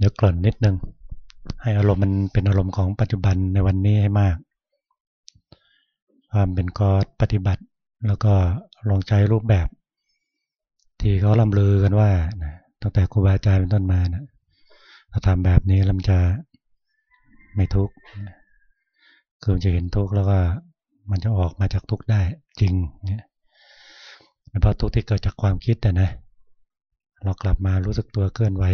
เดี๋ยวกล่นนิดนึง ให้อารมณ์มันเป็นอารมณ์ของปัจจุบันในวันนี้ให้มาก ความเป็นกอปฏิบัติ แล้วก็ลองใช้รูปแบบ ที่เขาล่ำลือกันว่าตั้งแต่ครูบาอาจารย์เป็นต้นมานะถ้าทำแบบนี้ล้วมันจะไม่ทุกข์คือมันจะเห็นทุกข์แล้วก็มันจะออกมาจากทุกข์ได้จริงเนี่ยเพราะทุกข์ที่เกิดจากความคิดแต่นะ เรากลับมารู้สึกตัวเคลื่อนไหว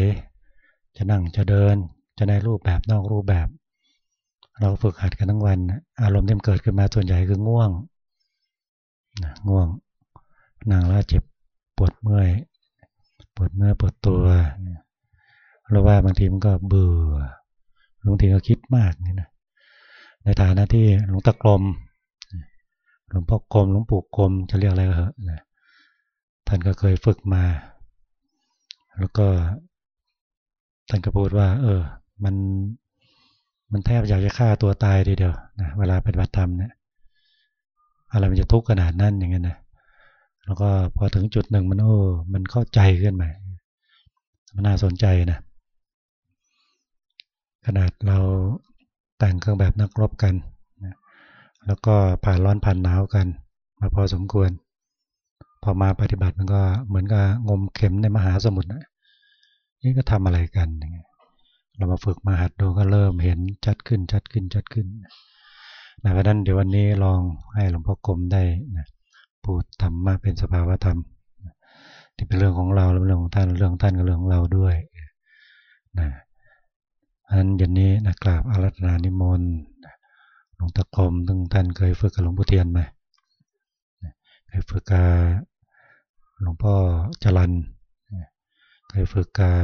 จะนั่งจะเดิน จะในรูปแบบนอกรูปแบบ เราฝึกหัดกันทั้งวัน อารมณ์ที่เกิดขึ้นมาส่วนใหญ่คือง่วงง่วง นั่งแล้วเจ็บปวดเมื่อยปวดเมื่อยปวดตัวหรือว่าบางทีมันก็เบื่อบางทีก็คิดมากนี่นะในฐานะที่หลวงตะกรมหลวงพ่อกรมหลวงปู่กรมจะเรียกอะไรก็เหอะท่านก็เคยฝึกมา แล้วก็ ท่านก็พูดว่า เออ มันมันแทบอยากจะฆ่าตัวตายทีเดียวนะเวลาปฏิบัติธรรมเนี่ยอะไรมันจะทุกข์ขนาดนั้นอย่างเงี้ยนะแล้วก็พอถึงจุดหนึ่งมันโอ้มันเข้าใจขึ้นมามันน่าสนใจนะขนาดเราแต่งเครื่องแบบนักรบกันนะแล้วก็ผ่านร้อนผ่านหนาวกัน มาพอสมควร พอมาปฏิบัติมันก็เหมือนกับงมเข็มในมหาสมุทรนะ นี่ก็ทำอะไรกันเรามาฝึกมาหัดดูก็เริ่มเห็นชัดขึ้นชัดขึ้นชัดขึ้นนะเพราะนั้นเดี๋ยววันนี้ลองให้หลวงพ่อกรมได้นะพูดธรรมะเป็นสภาวะธรรมที่เป็นเรื่องของเราแล้วเรื่องของท่านเรื่องท่านก็เรื่องของเราด้วยนะอันยันนี้นะกราบอารัธนานิมนต์หลวงตะกรมซึ่งท่านเคยฝึกกับหลวงพ่อเทียนไหมเคยฝึกกับหลวงพ่อจรัน เคยฝึกกับ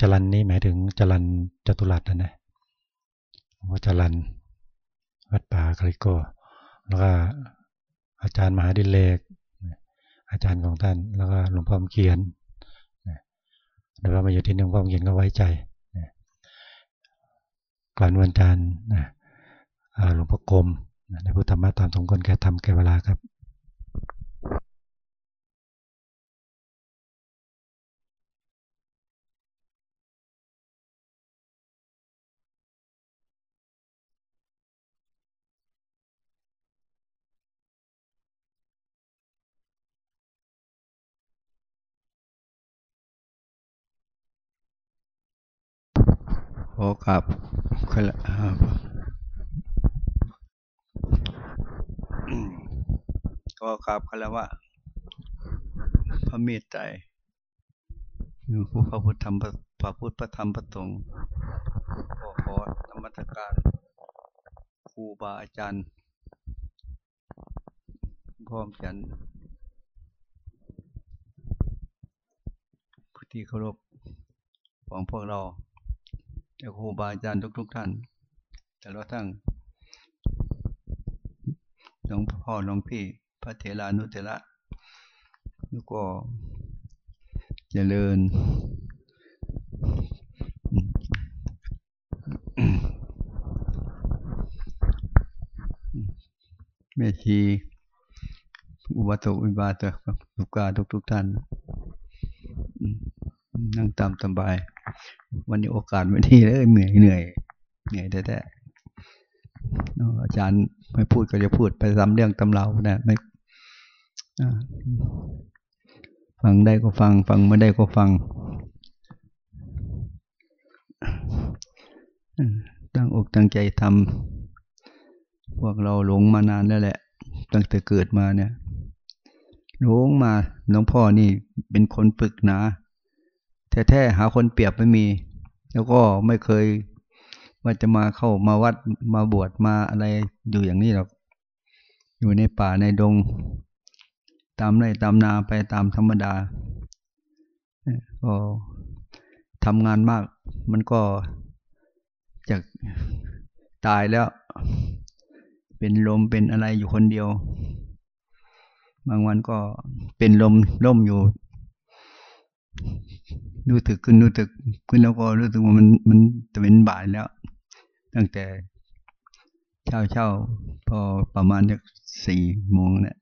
จรันนี้หมายถึงจรันจตุรัสนะนะหลวงพ่อจรันวัดป่าคริโก แล้วก็อาจารย์มหาดิเลก อาจารย์ของท่าน แล้วก็หลวงพ่อเขียนเดี๋ยวมาอยู่ที่หนึ่งพ่อเขียนก็ไว้ใจกลานวันจันทร์หลวงพ่อกรมในพุทธธรรมะตามสมควรแก่ทำแก่เวลาครับ กราบขอก็กราบคารวะพระเมตไตรอยู่ผู้พระพุทธธรรมพระพุทธพระธรรมพระสงฆ์ขอขอนมัสการครูบาอาจารย์พร้อมกันผู้ที่เคารพของพวกเรา จ้าครูบาอาจารย์ทุกๆทท่าน แต่ละทั้งหลวงพ่อหลวงพี่ พระเถรานุเถระแล้วก็เจริญแม่ชีอุบัติอุบาตทุกกาทุกทุกท่าน นั่งตามสบาย วันนี้โอกาสไม่ดีเลยเหนื่อยเหนื่อยเหนื่อยแต่แต่อาจารย์ไม่พูดก็จะพูดไปซ้ำเรื่องตำรานะไม่ฟังได้ก็ฟัง ฟังไม่ได้ก็ฟังตั้งอกตั้งใจทำพวกเราหลงมานานแล้วแหละ ตั้งแต่เกิดมาเนี่ยหลงมาน้องพ่อนี่เป็นคนฝึกนะ แท้ๆหาคนเปรียบไม่มี แล้วก็ไม่เคยว่าจะมาเข้ามาวัดมาบวชมาอะไรอยู่อย่างนี้หรอกอยู่ในป่าในดง ตามไร่ตามนาไปตามธรรมดาก็ทำงานมาก มันก็จะตายแล้ว เป็นลมเป็นอะไรอยู่คนเดียว บางวันก็เป็นลมล่มอยู่ รู้สึกขึ้นรู้สึกขึ้นแล้วก็รู้สึกว่ามันมันจะเป็นบ่ายแล้ว ตั้งแต่เช้าเช้าพอประมาณสักสี่โมงเนี่ย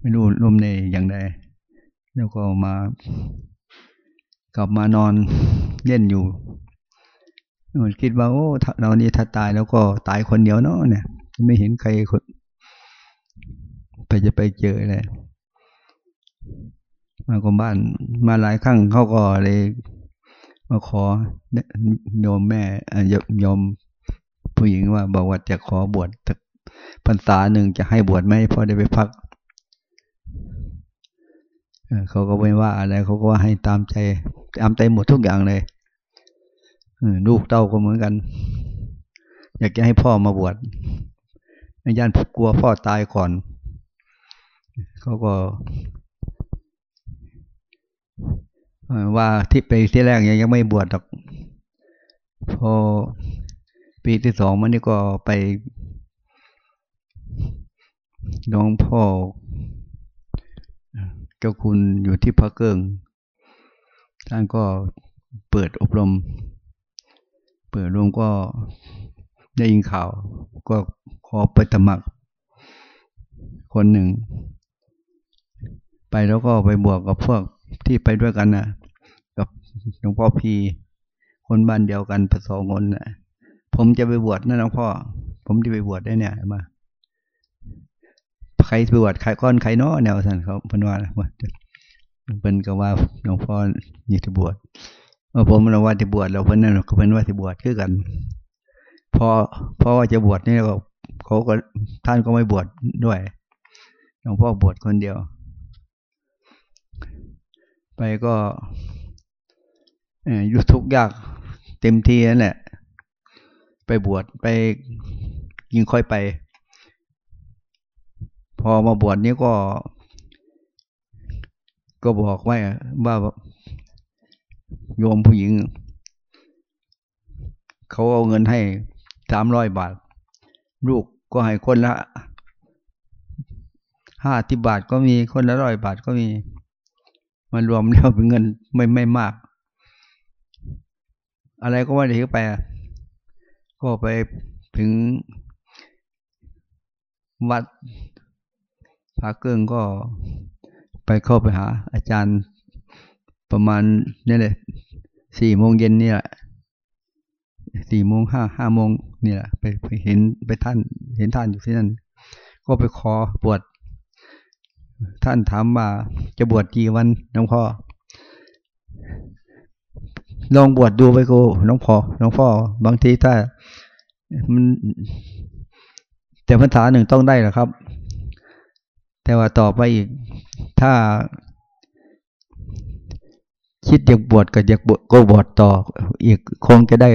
ไม่รู้ลมในอย่างใดแล้วก็มากลับมานอนเล่นอยู่มันคิดว่าโอ้เรานี่ถ้าตายแล้วก็ตายคนเดียวเนาะเนี่ย ไม่เห็นใครคนไปจะไปเจอเลย มาคนบ้านมาหลายครั้งเขาก็เลยมาขอโยมแม่โยมผู้หญิงว่าบอกว่าจะขอบวชพรรษาหนึ่งจะให้บวชไหมพอได้ไปพักเขาก็ไม่ว่าอะไรเขาก็ว่าให้ตามใจตามใจหมดทุกอย่างเลยลูกเต้าก็เหมือนกัน อยากจะให้พ่อมาบวชย่านกลัวพ่อตายก่อน เขาก็ ว่าที่ไปที่แรกยังยังไม่บวชหรอก พอปีที่สองมันนี่ก็ไปน้องพ่อ เจ้าคุณอยู่ที่พระเกิงท่านก็เปิดอบรม เปิดรวมก็ได้ยินข่าว ก็ขอไปสมัคร คนหนึ่ง ไปแล้วก็ไปบวกกับพวก ที่ไปด้วยกันนะกับหลวงพ่อพี คนบ้านเดียวกันผสมคนนะผมจะไปบวชนะหลวงพ่อ ผมจะไปบวชได้เนี่ยมาใครไปบวชใครก้อนใครน้อแนวสันเขาเพิ่นว่าว่าเป็นก็ว่าหลวงพ่อยี่ที่บวชว่าผมเราว่าที่บวชเราเพิ่นนั่นก็เพิ่นว่าที่บวชคือกัน พอเพราะว่าจะบวชนี่ก็เขาก็ท่านก็ไม่บวชดด้วยหลวงพ่อบวชคนเดียว ไปก็ยู่ทุกยากเต็มที่นั่นแหละ ไปบวชไปยิงค่อยไป พอมาบวชนี้ก็ ก็บอกไว้ว่าโยมผู้หญิง เขาเอาเงินให้สามร้อยบาท ลูกก็ให้คนละห้าสิบบาทก็มีคนละร้อยบาทก็มี มันรวมแล้วเป็นเงินไม่ไม่มาก อะไรก็ว่าเดี๋ยวไป ก็ไปถึงวัดพระเกิงก็ไปเข้าไปหา อาจารย์ประมาณนี่แหละสี่โมงเย็นนี่แหละสี่โมงห้าห้าโมงนี่แหละไปไปเห็นไปท่านเห็นท่านอยู่ที่นั่น ก็ไปขอบวช ท่านถามว่าจะบวชกี่วันน้องพ่อ ลองบวชดูไปกูน้องพ่อน้องพ่อ บางทีถ้ามันแต่พรรษาหนึ่งต้องได้หรอครับ แต่ว่าต่อไปอีก ถ้า คิดอยากบวชก็อยากบวชก็บวชต่อ อีกคงจะได้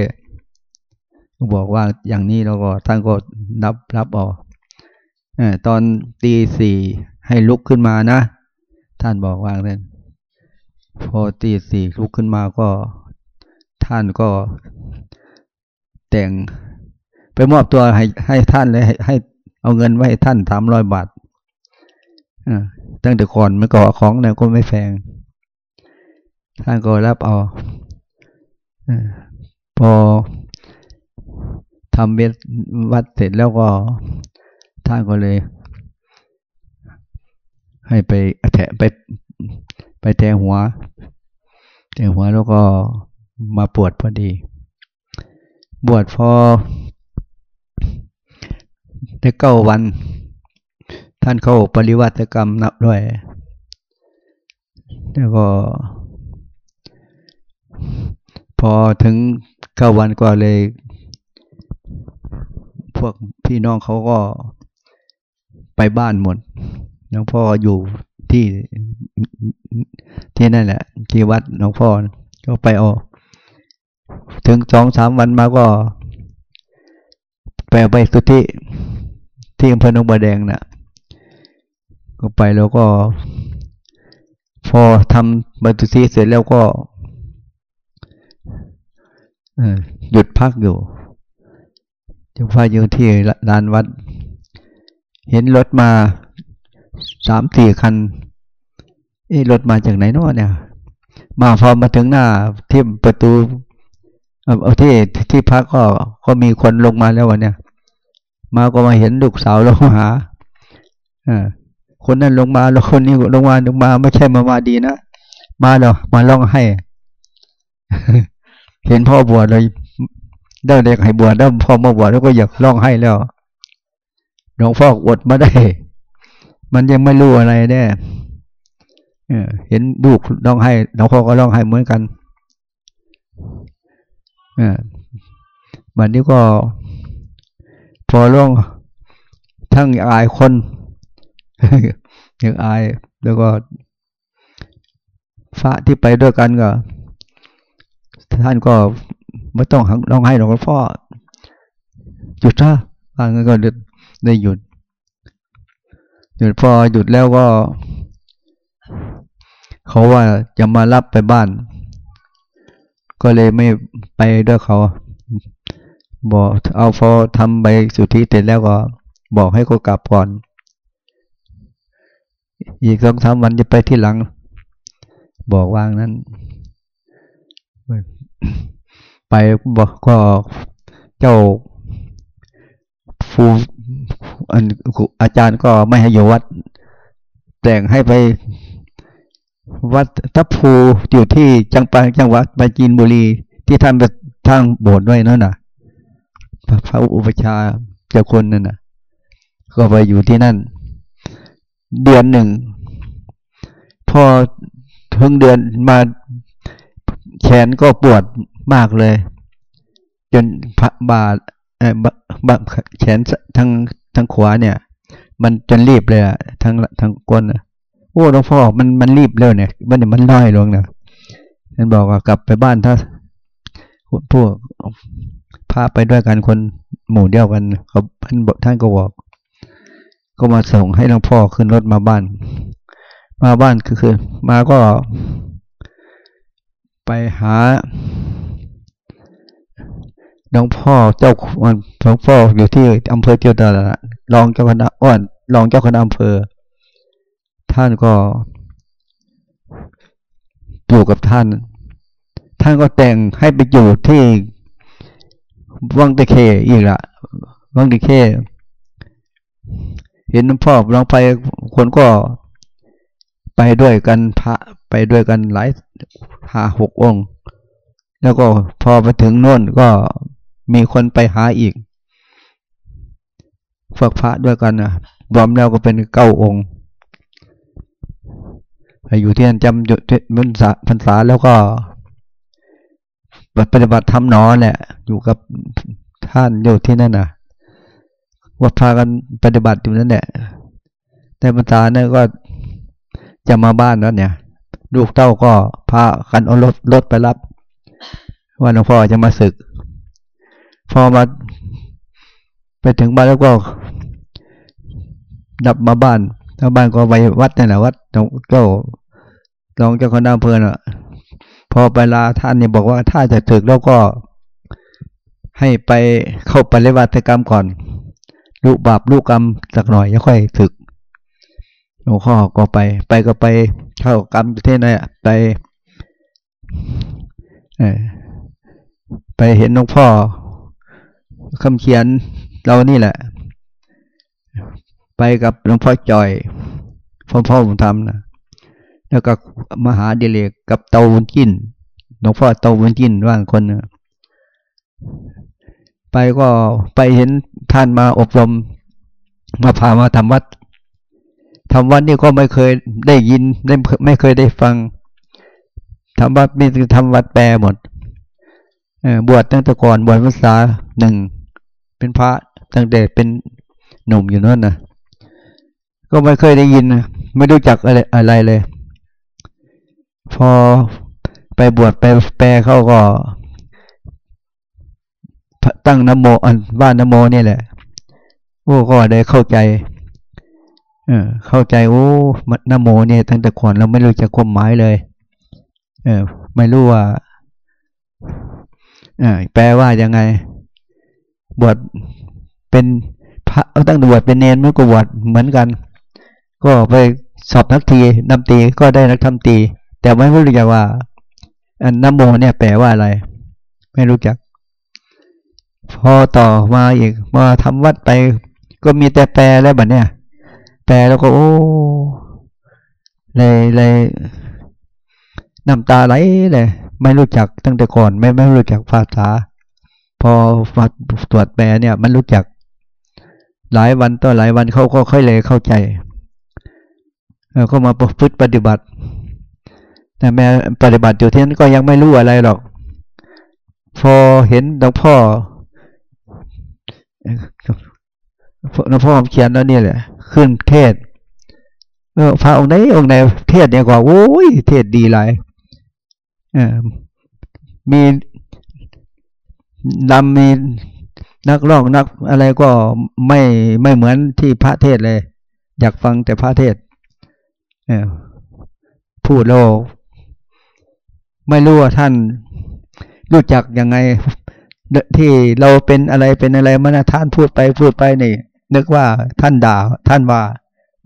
บอกว่าอย่างนี้เราก็ท่านก็รับรับออกตอนตีสี่ให้ลุกขึ้นมานะ ท่านบอกว่าเลยพอตีสี่ลุกขึ้นมาก็ ท่านก็ แต่ง ไปมอบตัวให้ให้ท่านเลยให้ให้ เอาเงินไว้ให้ท่านสามร้อยบาทตั้งแต่ก่อนมันก่อของเนี่ยก็ไม่แพงท่านก็รับเอาพอทำเวทวัดเสร็จแล้วก็ท่านก็เลย ให้ไปแถะไปไปแทงหัว แทงหัวแล้วก็มาปวดพอดี บวชพอได้เก้าวัน ท่านเข้าปริวัติกรรมนับด้วย แล้วก็ พอถึงเก้าวันก็เลย พวกพี่น้องเขาก็ไปบ้านหมด หลวงพ่ออยู่ที่ที่นั่นแหละ ที่วัดหลวงพ่อก็ไปออก ถึงสองสามวันมาก็ไปไปสุทธิที่อำเภอหนองบัวแดงนะ่ะ ก็ไปแล้วก็ พอทำบัตุซีเสร็จแล้วก็หยุดพักอยู่จุพาอยู่ที่ลานวัด เห็นรถมา สามสี่คันเอ๊รถมาจากไหนนาะเนี่ย มาพอมาถึงหน้าที่ประตูเอาที่ที่พักก็ก็มีคนลงมาแล้ววันเนี่ยมาก็มาเห็นลูกสาวลงมาหาอ่าคนนั้นลงมาแล้วคนนี้ลงมาลงมาไม่ใช่มามาดีนะมาแล้วมาร้องให้ เห็นพ่อบวชเลยได้เด็กให้บวชแล้วพอมาบวชแล้วก็อยากร้องไห้แล้วหลวงพ่ออดมาได้ มันยังไม่รู้อะไรแน่เห็นลูกร้องไห้หลวงพ่อก็ร้องไห้เหมือนกันบัดนี้ก็ พอร้องทั้งอายคนยังอาย แล้วก็พระที่ไปด้วยกันก็ ท่านก็ไม่ต้องร้องไห้หลวงพ่อหยุดซะท่านก็ได้หยุด หยุดพอหยุดแล้วก็ เขาว่าจะมารับไปบ้าน ก็เลยไม่ไปด้วยเขา บอกเอาพอทำใบสุทธิเสร็จแล้วก็ บอกให้เขากลับก่อน อีกสองสามวันจะไปที่หลัง บอกว่างนั้นไปบอกก็เจ้าฟู อันอาจารย์ก็ไม่ให้อยู่วัด แต่งให้ไปวัดทับภูอยู่ที่จังปังจังหวัดปราจีนบุรี ที่ท่านไปทางโบสถ์ด้วยนั่นน่ะพระอุปชาเจ้าคนนั่นน่ะ ก็ไปอยู่ที่นั่น เดือนหนึ่ง พอถึงเดือนมาแขนก็ปวดมากเลย จนพระบา บาแขนทั้งทั้งขวาเนี่ย มันจนรีบเลยอะทั้งทั้งก้นอะโอ้หลวงพ่อมันมันรีบเร็วเนี่ยมันเนี่ยมันน้อยลงเนี่ยท่านบอกว่ากลับไปบ้านถ้าพวกพาไปด้วยกันคนหมู่เดียวกันเขาท่านบอกท่านก็บอก ก็มาส่งให้หลวงพ่อขึ้นรถมาบ้าน มาบ้านคือคือ มาก็ไปหา หลวงพ่อเจ้าหลวงพ่ออยู่ที่อำเภอเจียวตะรองเจ้าคณะอ้อนรองเจ้าคณะอำเภอ ท่านก็อยู่กับท่าน ท่านก็แต่งให้ไปอยู่ที่วังตะเคอีกละวังตะเค เห็นหลวงพ่อลองไปคนก็ไปด้วยกันพระไปด้วยกันหลายหาหกองค์แล้วก็พอไปถึงโน่นก็ มีคนไปหาอีกฝักพระด้วยกันนะรวมแล้วก็เป็นเก้าองค์อยู่ที่นั่นจำหยุดพรรษาพรรษาแล้วก็ปฏิบัติธรรมนอแหละ อยู่กับท่านอยู่ที่นั่นนะว่าพากันปฏิบัติอยู่นั่นแหละแต่พรรษาเนี่ยก็จะมาบ้านแล้วเนี่ย ลูกเต้าก็พากันเอารถรถไปรับ ว่าหลวงพ่อจะมาศึก พอมาไปถึงบ้านแล้วก็ดับมาบ้านถ้าบ้านก็ไปวัดนี่แหละวัดตรงเจ้าลองเจ้าคนน้ำเพลินอะ พอไปลาท่านเนี่ยบอกว่าถ้าจะถึกแล้วก็ให้ไปเข้าปฏิบัติกรรมก่อนลูกบาปลูกกรรมสักหน่อยแล้วค่อยถึกหลวงพ่อก็ไป ไปก็ไปเข้ากรรมประเทศไหนไปไปเห็นหลวงพ่อ คำเขียนเรานี่แหละ ไปกับหลวงพ่อจอยพ่อพ่อผมทำนะแล้วก็มหาเดเลกกับเตาวุนจินหลวงพ่อเตาวุนจินว่างคนนะไปก็ไปเห็นท่านมาอบรม มาพามาทำวัดทำวัดนี่ก็ไม่เคยได้ยินได้ไม่เคยได้ฟังทำวัดมีทำวัดแปลหมดบวชตั้งแต่ก่อนบวชภาษาหนึ่ง เป็นพระตั้งแต่เป็นหนุ่มอยู่นั่นนะก็ไม่เคยได้ยินไม่รู้จักอะไรอะไรเลย พอไปบวชไปแปลเขาก็ ตั้งนโมอันบ้านนโมนี่แหละโอ้ก็ได้เข้าใจ เออ เข้าใจโอ้นโมเนี่ยตั้งแต่ก่อนเราไม่รู้จักความหมายเลย เออ ไม่รู้ว่า เออแปลว่ายังไง บวชเป็นพระตั้งบวชเป็นเนนไม่ก็บวชเหมือนกัน ก็ไปสอบนักทีนำตีก็ได้นักทำตี แต่ไม่รู้จักว่าอันนโมเนี่ยแปลว่าอะไร ไม่รู้จัก พอต่อมาอีกมาทำวัดไป ก็มีแต่แปลแล้วบัดเนี่ย แปลแล้วก็โอ้เลยเลยน้ำตาไหลเลยไม่รู้จักตั้งแต่ก่อน ไม่ไม่รู้จักภาษา พอฟัดตรวจแปลเนี่ย มันรู้จัก หลายวันต่อหลายวันเขาก็ค่อยเลยเข้าใจแล้วก็มาฝึกปฏิบัติ แต่แม้ปฏิบัติอยู่ที่นั้นก็ยังไม่รู้อะไรหรอก พอเห็นหลวงพ่อหลวงพ่อเขียนแล้วเนี่ยแหละ ขึ้นเทศเออพระองค์ไหนองค์ไหนเทศเนี่ยก็โอ้ยเทศดีหลายมี ลำมีนักร้องนักอะไรก็ไม่ไม่เหมือนที่พระเทศเลย อยากฟังแต่พระเทศเพูดโลกไม่รู้ว่าท่านรู้จักยังไงที่เราเป็นอะไรเป็นอะไรมานะท่านพูดไปพูดไปนี่นึกว่าท่านด่าท่านว่า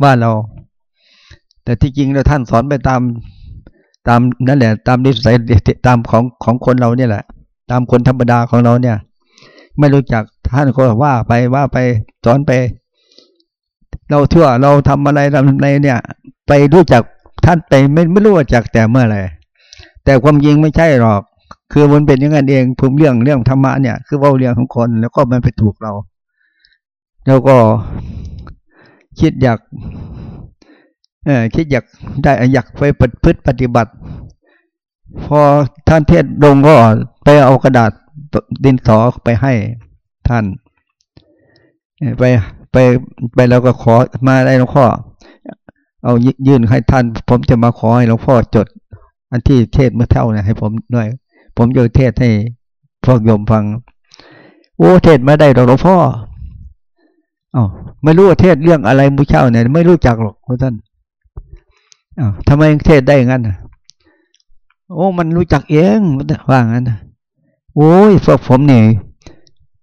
ว่าเรา แต่ที่จริงแล้วท่านสอนไปตาม ตามนั่นแหละ ตามนิสัยตามของของคนเราเนี่ยแหละ ตามคนธรรมดาของเราเนี่ย ไม่รู้จักท่านก็ว่าไปว่าไปสอนไป เราทั่วเราทำอะไรทำอะไรเนี่ย ไปรู้จักท่านไปไม่ไม่รู้จักแต่เมื่อไรแต่ความจริงไม่ใช่หรอก คือมันเป็นอย่างนั้นเองภูมิเรื่องเรื่องธรรมะเนี่ย คือว่าเรื่องของคนแล้วก็มันไปถูกเรา แล้วก็คิดอยากเออคิดอยากได้อยากไปปฏิพฤติปฏิบัติ พอท่านเทศลงก็ ไปเอากระดาษดินสอไปให้ท่าน ไปไปไปแล้วก็ขอมาได้หลวงพ่อ เอายื่นให้ท่าน ผมจะมาขอให้หลวงพ่อจด อันที่เทศเมื่อเท่าเนี่ยให้ผมด้วยผมจะเทศให้พวกโยมฟัง โอ้เทศมาได้หลวงพ่ออ๋อไม่รู้ว่าเทศเรื่องอะไรมุเช่าเนี่ยไม่รู้จักหรอกท่านอ้าวทำไมเทศได้งั้นโอ้ มันรู้จักเองว่างั้น โอ้ยพวกผมนี่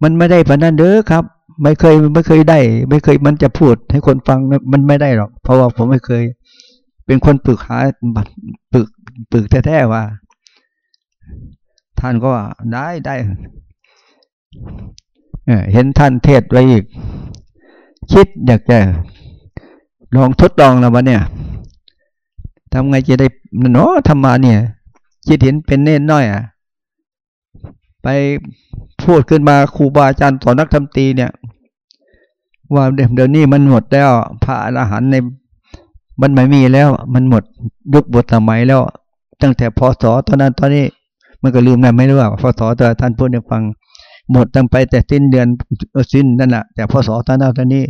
มันไม่ได้ปนั้นเด้อครับ ไม่เคยไม่เคยได้ ไม่เคยมันจะพูดให้คนฟังมันไม่ได้หรอก เพราะว่าผมไม่เคย เป็นคนปึกหาปึกปึกแท้ๆว่า ท่านก็ได้ได้เห็นท่านเทศไว้อีก คิดอยากจะลองทดลองแล้ววะเนี่ยทำไงจะได้เนาะธรรมะเนี่ยจิตเห็นเป็นเน้นน้อยอะ ไปพูดขึ้นมาครูบาอาจารย์สอนนักธรรมตีเนี่ย ว่าเดี๋ยวนี้มันหมดแล้วพระอรหันต์ในมันไม่มีแล้ว มันหมดยุคบทสมัยแล้ว ตั้งแต่พศตอนนั้นตอนนี้ มันก็ลืมนะไม่รู้ว่าพศตัวท่านพูดให้ฟัง หมดตั้งไปแต่สิ้นเดือนสิ้นนั่นแหละแต่พศตอนนั้นตอนนี้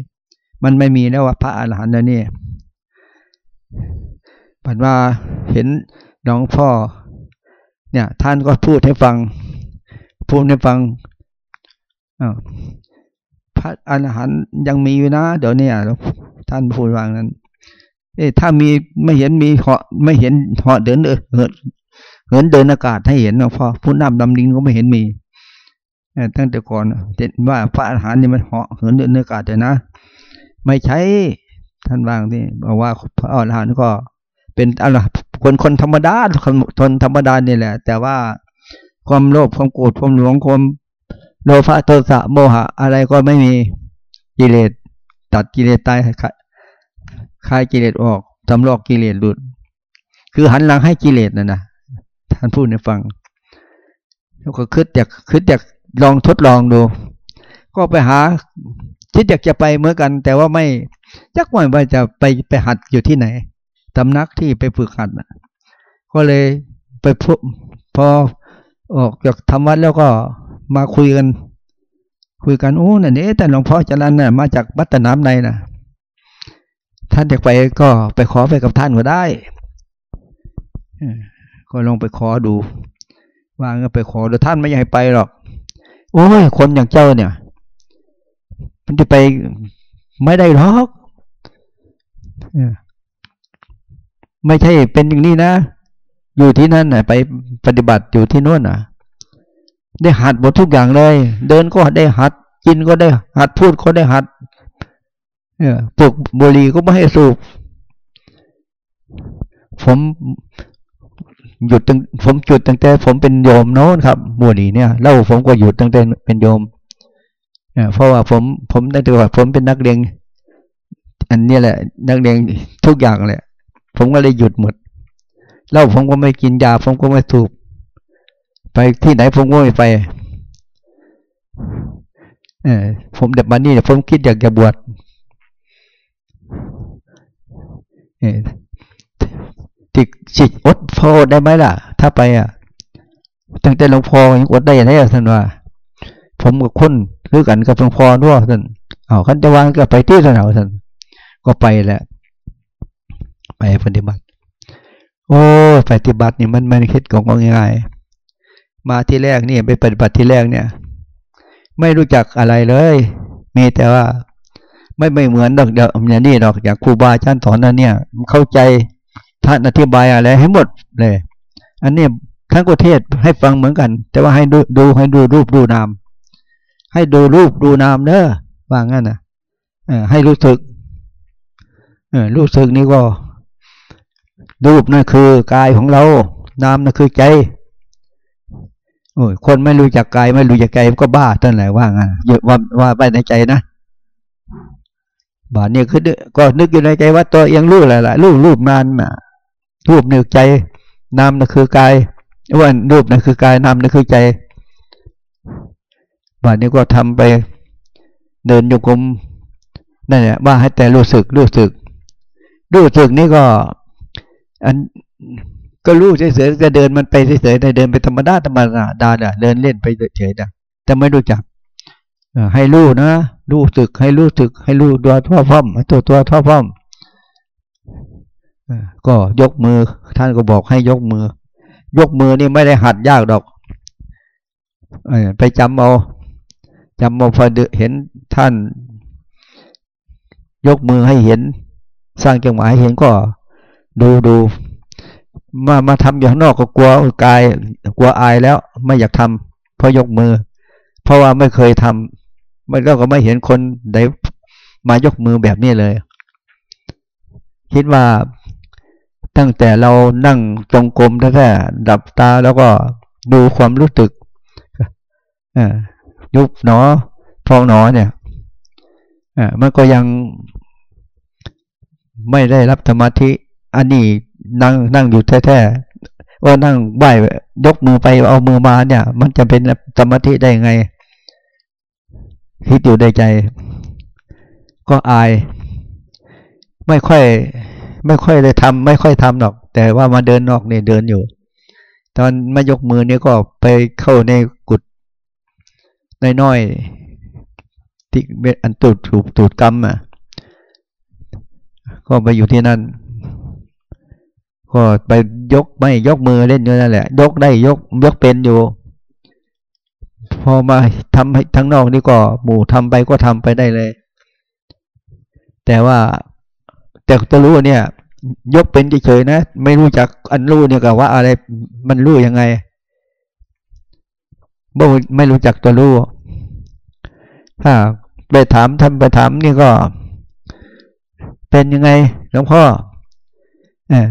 มันไม่มีแล้วว่าพระอรหันต์นี่ผันว่าเห็นหลวงพ่อ เนี่ย ท่านก็พูดให้ฟัง พูดให้ฟังพระอรหันต์ยังมีอยู่นะ เดี๋ยวนี้ท่านพูดวางนั้น เอถ้ามีไม่เห็นมีเหาะไม่เห็นเหาะเดินเหินเหินเดินอากาศให้เห็นหลวงพ่อผู้นำดำดินก็ไม่เห็นมีตั้งแต่ก่อนเห็นว่าพระอรหันต์นี่มันเหาะเหินเดินอากาศแต่นะ ไม่ใช่ท่านวางที่บอกว่าพระอรหันต์ก็เป็นอะไรคนคนธรรมดาคนธรรมดานี่แหละ แต่ว่า ความโลภความโกรธความหลงความโลภะโทสะโมหะ อะไรก็ไม่มีกิเลสตัดกิเลสตายคลายกิเลสออกสำลอกกิเลสหลุด คือหันหลังให้กิเลสนะนะท่านพูดให้ฟัง แล้วก็คิดอยากคิดอยากลองทดลองดู ก็ไปหาคิดอยากจะไปเหมือนกัน แต่ว่าไม่ยักว่าว่าจะไปไปหัดอยู่ที่ไหนตำนักที่ไปฝึกหัดนะก็เลยไปพบพอ ออกจากทำวัดแล้วก็มาคุยกัน คุยกันโอ้นั่นนี่แต่หลวงพ่อจรันน่ะมาจากวัดน้ำในนะท่านอยากไปก็ไปขอไปกับท่านก็ได้ก็ลองไปขอดูวางก็ไปขอแต่ท่านไม่อยากให้ไปหรอก โอ้ยคนอย่างเจ้าเนี่ย มันจะไปไม่ได้หรอกไม่ใช่เป็นอย่างนี้นะ อยู่ที่นั่นน่ะไปปฏิบัติอยู่ที่นู่นน่ะ ได้หัดหมดทุกอย่างเลย เดินก็ได้หัด กินก็ได้หัดพูดก็ได้หัดเออปลุกบุหรี่ก็ไม่ให้สูบผมหยุดตั้งผมหยุดตั้งแต่ ผมเป็นโยมโน้นครับบุหรี่เนี่ยเล่าผมก็หยุดตั้งแต่เป็นโยมเพราะว่าผมผมได้ตัวผมเป็นนักเรียนอันนี้แหละ นักเรียนทุกอย่างแหละ ผมก็เลยหยุดหมด เหล้าผมก็ไม่กินยาผมก็ไม่สูบไปที่ไหนผมก็ไม่ไปเออผมเด็บมานี่ผมคิดอยากจะบวชติดจิตอดพอได้ไหมล่ะ ถ้าไปอะ ตั้งแต่หลวงพ่อยังอดได้ยังไงท่านว่า ผมกับคุณคือกันกับหลวงพ่อด้วยท่านเอาขันจะวางก็ไปที่สนามท่านก็ไปแหละ ไปปฏิบัติ โอ้ปฏิบัตินี่มันมันคิดของง่ายๆมาที่แรกนี่ไปปฏิบัติที่แรกเนี่ย ไม่รู้จักอะไรเลย มีแต่ว่า ไม่ไม่เหมือนดอกเดียวอย่างนี้ดอกอย่างครูบาอาจารย์สอนนั่นเนี่ยเข้าใจท่านอธิบายอะไรให้หมดเลย อันนี้ทั้งประเทศให้ฟังเหมือนกัน แต่ว่าให้ดูดูให้ดูรูปดูนาม ให้ดูรูปดูนามเนอะว่างั้นนะให้รู้สึกรู้สึกนี่ก็ รูปนั่นคือกายของเรา นามนั่นคือใจโอ้ยคนไม่รู้จักกายไม่รู้จักใจก็บ้าตั้งไหนว่างั้นว่าว่าไปในใจนะบาเนี่ยคือก็นึกอยู่ในใจว่าตัวเองรู้อะไรล่ะรูปรูปนานน่ะรูปนึกใจ นามนั่นคือกายว่ารูปนั่นคือกายนามนั่นคือใจบาทนี้ก็ทำไปเดินโยกมนั่นแหละว่าให้แต่รู้สึกรู้สึก รู้สึกนี่ก็ อันก็รู้เฉยๆก็เดินมันไปเฉยๆเดินไปธรรมดาธรรมดาดาเดินเล่นไปเฉยๆนะแต่ไม่รู้จักให้รู้นะรู้สึกให้รู้สึก ให้รู้ตัวท่อพ่อมตัวตัวท่อพ่อมก็ยกมือ ท่านก็บอกให้ยกมือ ยกมือนี่ไม่ได้หัดยากดอกไปจำเอาจำเอาพอเห็นท่าน ยกมือให้เห็น สร้างจังหวะให้เห็นก็ ดูดูมามาทำอย่างนอกก็กลัวกาย กลัวอายแล้ว ไม่อยากทำเพราะยกมือ เพราะว่าไม่เคยทำไม่ก็ไม่เห็นคนใดมายกมือแบบนี้เลย คิดว่าตั้งแต่เรานั่งจงกรมแท้ๆดับตาแล้วก็ดูความรู้สึกยุบหนอพองหนอเนี่ยมันก็ยังไม่ได้รับธรรมธิ อันนี้นั่งนั่งอยู่แท้ๆว่านั่งไหวยกมือไปเอามือมาเนี่ย มันจะเป็นสมาธิได้ไง คิดอยู่ในใจ ก็อาย ไม่ค่อย ไม่ค่อยได้ทำไม่ค่อยทำหรอก แต่ว่ามาเดินนอกเนี่ยเดินอยู่ ตอนมายกมือเนี่ยก็ไปเข้าในกุดน้อยๆที่อันตูดถูกตูดกรรมอะก็ไปอยู่ที่นั่น ก็ไปยกไม่ยกมือเล่นอยู่นั่นแหละ ยกได้ยกยกเป็นอยู่ พอมาทำให้ทั้งนอกนี่ก็หมู่ทำไปก็ทำไปได้เลย แต่ว่าแต่จะรู้เนี่ย ยกเป็นเฉยๆนะ ไม่รู้จักอันรู้เนี่ยกับว่าอะไรมันรู้ยังไงบ่ไม่รู้จักตัวรู้ ถ้าไปถามทำไปถามนี่ก็ เป็นยังไงหลวงพ่อเออ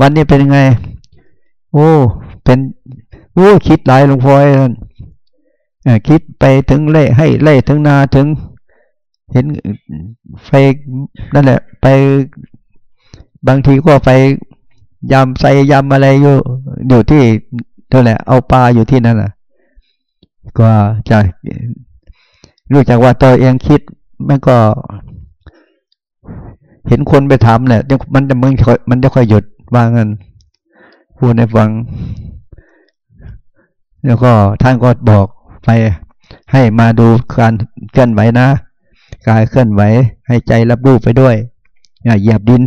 วันนี้เป็นยังไง โอ้ เป็นโอ้คิดหลายหลวงพ่อเอคิดไปถึงเล่ให้เล่ถึงนาถึง เห็นไปนั่นแหละ ไปบางทีก็ไปยำใส่ยำอะไรอยู่อยู่ที่นั่นแหละ เอาปลาอยู่ที่นั่นแหละก็จะรู้จักว่าตัวเองคิดมันก็ เห็นคนไปถามเนี่ยมันจะมึงมันจะค่อยหยุด ว่างันพูดในฟัง แล้วก็ท่านก็บอกไปให้มาดูการเคลื่อนไหวนะ กายเคลื่อนไหว ให้ใจรับรู้ไปด้วยอย่าเหยียบดิน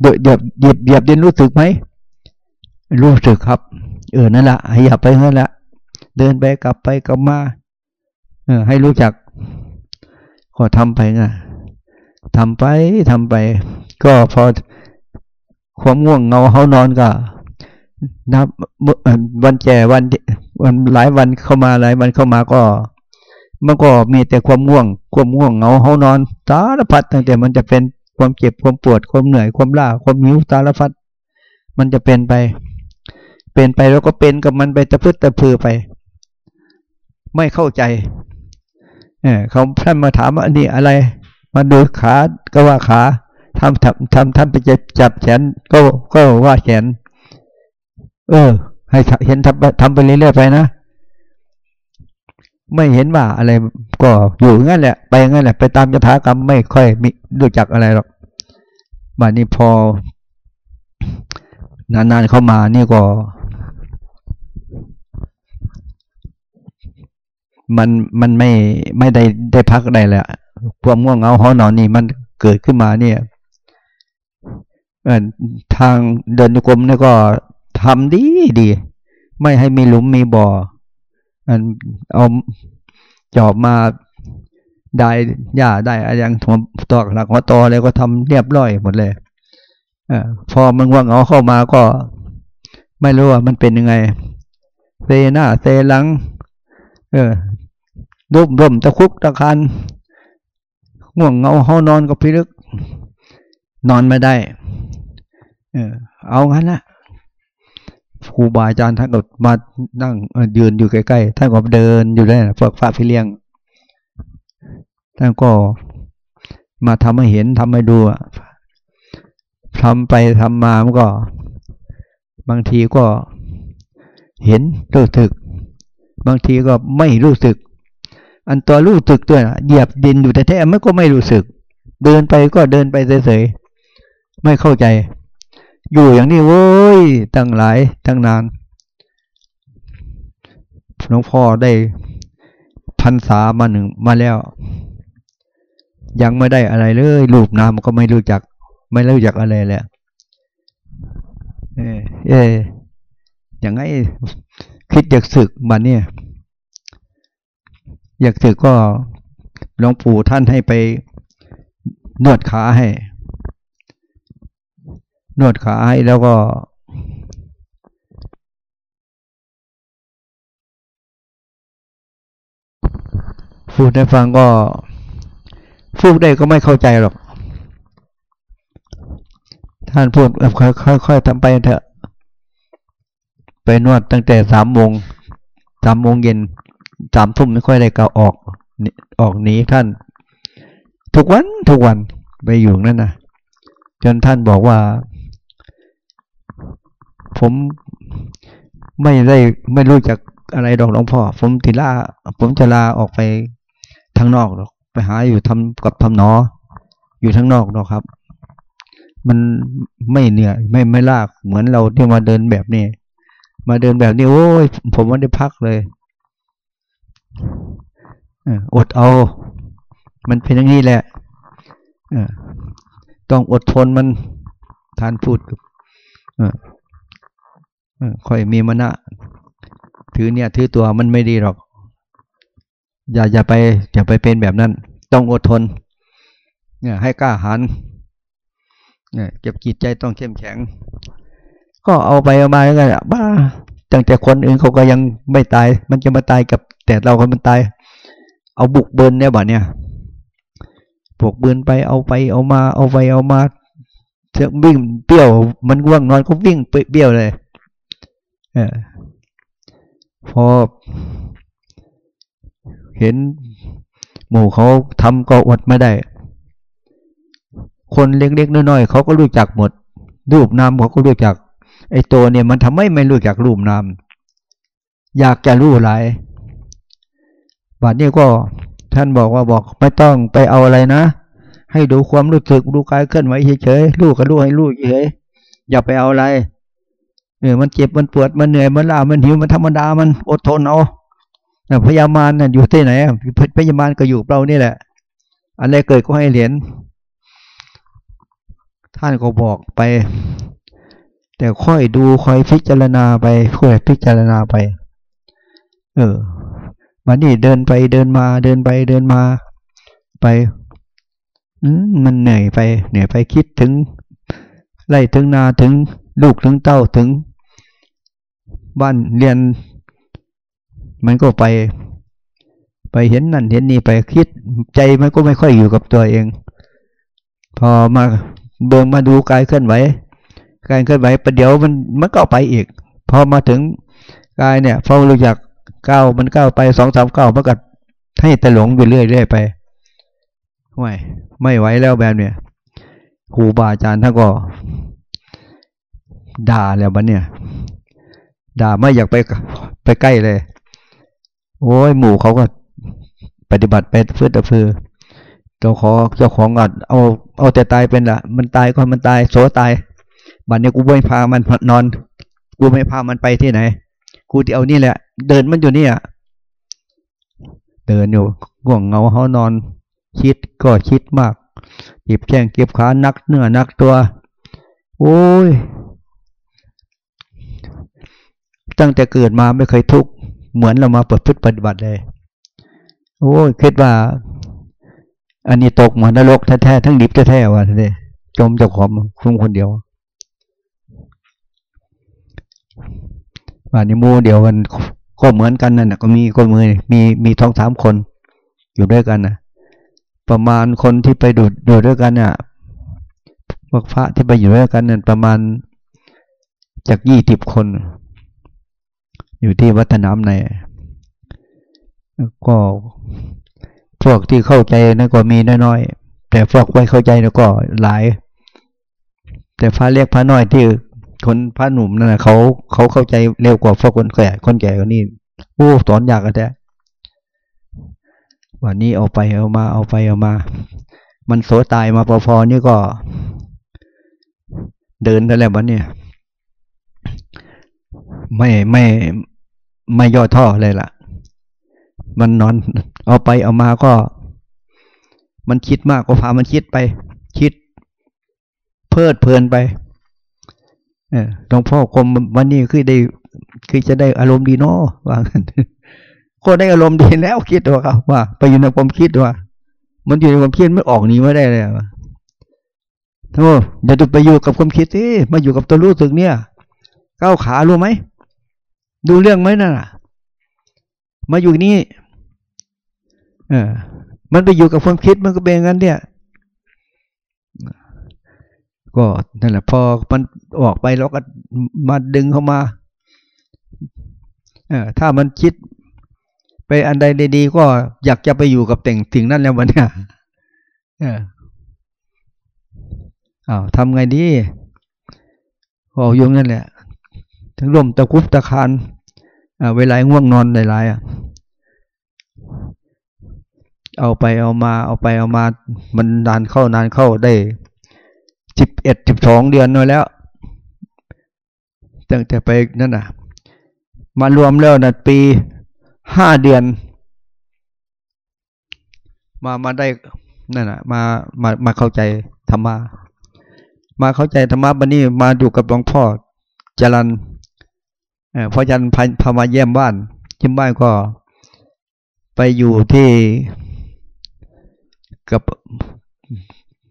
เดือบเหยียบเหยียบดินรู้สึกไหมรู้สึกครับ เออนั่นแหละให้อย่าไปนั่นแหละเดินไปกลับไปกลับมาเออ ให้รู้จัก ก็ทำไปนะทำไปทำไป ก็พอ ความง่วงเงาเขานอนก็นับวันแก่วันวันหลายวันเข้ามาหลายวันเข้ามาก็มันก็มีแต่ความง่วง ความง่วงเงาเขานอนสารพัดตั้งแต่มันจะเป็นความเจ็บความปวดความเหนื่อยความล้าความหิวสารพัดมันจะเป็นไป เป็นไปแล้วก็เป็นกับมันไปตะพื้ตะพือไป ไม่เข้าใจเออเขาท่านมาถามว่าอันนี้อะไร มาดูขาก็ว่าขา ทำทำทำทำไปจับจับแขนก็ก็ว่าแขน เออ ให้เห็นทำทำไปเรื่อยๆไปนะไม่เห็นว่าอะไรก็อยู่งั้นแหละ ไปงั้นแหละ ไปตามยถากรรมไม่ค่อยมีรู้จักอะไรหรอกบัดนี้พอ นานๆเข้ามานี่ก็ มันมันไม่ไม่ได้ได้พักใดแหละความง่วงเหงาหอนอนนี่มันเกิดขึ้นมาเนี่ย ทางเดินโยกรมนี่ก็ทำดีดี ไม่ให้มีหลุมมีบ่ออันเอาจอบมาได้หญ้าได้อะไรอย่างหัวตอกหลักหัวตออะไรก็ทำเรียบร้อยหมดเลยอพอมันว่างเอาเข้ามาก็ ไม่รู้ว่ามันเป็นยังไงเซหน้าเซหลัง เออดุมร่มตะคุกตะคันง่วงเงาเฮานอนก็พิลึก นอนไม่ได้ เออเอางั้นนะครูบาอาจารย์ท่านก็มานั่งยืนอยู่ใกล้ๆท่านก็เดินอยู่ได้พวกฟ้าพิเลียงท่านก็มาทำให้เห็นทำให้ดูทำไปทำมามันก็ บางทีก็เห็นรู้สึก บางทีก็ไม่รู้สึก อันตัวรู้สึกตัวเหยียบดินอยู่แต่แท้มันก็ไม่รู้สึก เดินไปก็เดินไปเฉยๆไม่เข้าใจ อยู่อย่างนี้โว้ยตั้งหลายตั้งนานหลวงพ่อได้พันษามาหนึ่งมาแล้ว ยังไม่ได้อะไรเลยรูปนามก็ไม่รู้จัก ไม่รู้จักอะไรแหละเออเอออย่างไงคิดอยากศึกบัดเนี่ย อยากศึกก็หลวงปู่ท่านให้ไปนวดขาให้ นวดขาให้แล้วก็ พูดได้ฟังก็พูดได้ก็ไม่เข้าใจหรอก ท่านพูดค่อยๆทำไปเถอะ ไปนวดตั้งแต่สามโมงสามโมงเย็นสามทุ่มไม่ค่อยได้ก็ออกออกหนีท่าน ทุกวันทุกวันไปอยู่นั่นนะจนท่านบอกว่า ผมไม่ได้ไม่รู้จักอะไรดอกหลวงพ่อ ผมติลาผมจะลาออกไปทางนอกหรอก ไปหาอยู่ทำกับทำหนอ อยู่ทางนอกหรอกครับ มันไม่เหนื่อยไม่ไม่ลากเหมือนเราที่มาเดินแบบนี้ มาเดินแบบนี้โอ้ยผมไม่ได้พักเลยอดเอา มันเป็นอย่างนี้แหละต้องอดทนมันทานพูด ค่อยมีมณะถือเนี่ยถือตัวมันไม่ดีหรอก อย่าอย่าไปอย่าไปเป็นแบบนั้น ต้องอดทน เนี่ยให้กล้าหาญเนี่ยเก็บจิตใจต้องเข้มแข็ง ก็เอาไปเอามาแล้วกันบ้าตั้งแต่คนอื่นเขาก็ยังไม่ตาย มันจะมาตายกับ แต่เราคนมันตาย เอาบุกเบินเนี่ยบ่เนี่ยพวกเบินไปเอาไปเอามา เอาไปเอามาเะวิ่งเปี้ยว มันว่างนอนก็วิ่งเปี้ยวเลย พอเห็นหมู่เขาทำก็อดไม่ได้ คนเล็กๆน้อยๆเขาก็รู้จักหมด รูปนามเขาก็รู้จัก ไอ้ตัวเนี่ยมันทำไมไม่รู้จักรูปนามอยากจะรู้อะไรบัดนี้ก็ท่านบอกว่าบอกไม่ต้องไปเอาอะไรนะ ให้ดูความรู้สึกดูกายเคลื่อนไหวเฉยๆรู้ก็รู้ให้รู้เฉยอย่าไปเอาอะไร ออมันเจ็บมันปวดมันเหนื่อยมันล้ามันหิวมันธรรมดามันอดทนเอาพยามารน่ะอยู่ที่ไหนพยามารก็อยู่เรานี่แหละอะไรเกิดก็ให้เหรียญท่านก็บอกไป แต่ค่อยดูค่อยพิจารณาไปค่อยพิจารณาไป เออวันนี้เดินไปเดินมาเดินไปเดินมา ไปมันเหนื่อยไปเหนื่อยไปคิดถึงไล่ถึงนาถึงลูกถึงเต้าถึง บ้านเรียน มันก็ไป ไปเห็นนั่นเห็นนี่ไปคิดใจมันก็ไม่ค่อยอยู่กับตัวเอง พอมาเบิ่งมาดูกายเคลื่อนไหวกายเคลื่อนไหวประเดี๋ยวมันมันก็ไปอีก พอมาถึงกายเนี่ยพอรู้จักก้าวมันก้าวไปสองสามก้าวมันก็ให้แต่หลงไปเรื่อยเรื่อยไปไม่ไม่ไหวแล้วแบบเนี้ยครูบาอาจารย์ท่านก็ด่าแล้วบัดเนี่ย ด่าไม่อยากไปไปใกล้เลย โอ้ยหมู่เขาก็ปฏิบัติไปเพื่อแต่เพื่อเจ้าของเจ้าของอัดเอาเอาแต่ตายเป็นละมันตายก็มันตายโสตายบัดนี้กูไม่พามันนอน กูไม่พามันไปที่ไหน กูที่เอานี่แหละ เดินมันอยู่นี่อะเดินอยู่ง่วงเงาเขานอน คิดก็คิดมากเก็บแข้งเก็บขานักเนื้อนักตัว โอ้ย ตั้งแต่เกิดมาไม่เคยทุกข์เหมือนเรามาเปิดพุทธปฏิบัติเลย โอ้ยคิดว่า อันนี้ตกเหมือนนรกแท้ๆทั้งดิบแท้ๆว่ะท่านจมเจ้าของคุ้มคนเดียวว่านี่มูเดียวกันก็เหมือนกันนั่นก็มีก็มือมีมีท้องสามคน อยู่ด้วยกันนะประมาณคนที่ไปดูดอยู่ด้วยกันเนี่ยพวกพระที่ไปอยู่ด้วยกันนี่ยประมาณจากยี่สิบคน อยู่ที่วัฒนามในก็พวกที่เข้าใจนั่นก็มีน้อยๆแต่พวกไม่เข้าใจนั่นก็หลาย แต่พระเรียกพระน้อยที่คนพระหนุ่มนั่นแหะเขาเขาเข้าใจเร็วกว่าพวกคนแก่คนแก่คนนี้โอ้สอนยากกันแท้วันนี้เอาไปเอามาเอาไปเอามา มันโสตายมาพอพอนี่ก็ เดินได้แล้ววันนี้ ไม่ไม่ไม่ย่อท่อเลยล่ะ มันนอน เอาไปเอามาก็ มันคิดมากก็พามันคิดไป คิด เพลิดเพลินไปหลวงพ่อคมวันนี้คือได้คือจะได้อารมณ์ดีเนาะว่างั้นก็ได้อารมณ์ดีแล้วคิดว่าครับว่า ไปอยู่ในความคิดว่า มันอยู่ในความคิดไม่ออกหนีไม่ได้เลยว่าโธ่อย่าไปอยู่กับความคิดสิมาอยู่กับตัวรู้สึกเนี่ย ก้าวขารู้ไหม ดูเรื่องไหมน่ะ มาอยู่นี่เออมันไปอยู่กับความคิดมันก็เป็นงั้นเนี่ย ก็นั่นแหละพอมันออกไปเราก็มาดึงเข้ามาเออถ้ามันคิดไปอันใดดีๆก็อยากจะไปอยู่กับแต่งสิ่งนั้นแล้ววันเนี้เอออ้าวทำไงดีก็ยุ่งนั่นแหละทั้งลมตะคุบตะคาน เวลาง่วงนอนหลายๆอะเอาไปเอามาเอาไปเอามา มันนานเข้านานเข้าได้สิบเอ็ดสิบสองเดือนน้อยแล้ว ตั้งแต่ไปนั่นน่ะ มารวมแล้วนะปีห้าเดือน มามาได้นั่นน่ะ มามามาเข้าใจธรรมะมาเข้าใจธรรมะบันนี้มาอยู่กับหลวงพ่อจรัน พอจันพามาเยี่ยมบ้านยิ้มบ้านก็ไปอยู่ที่กับ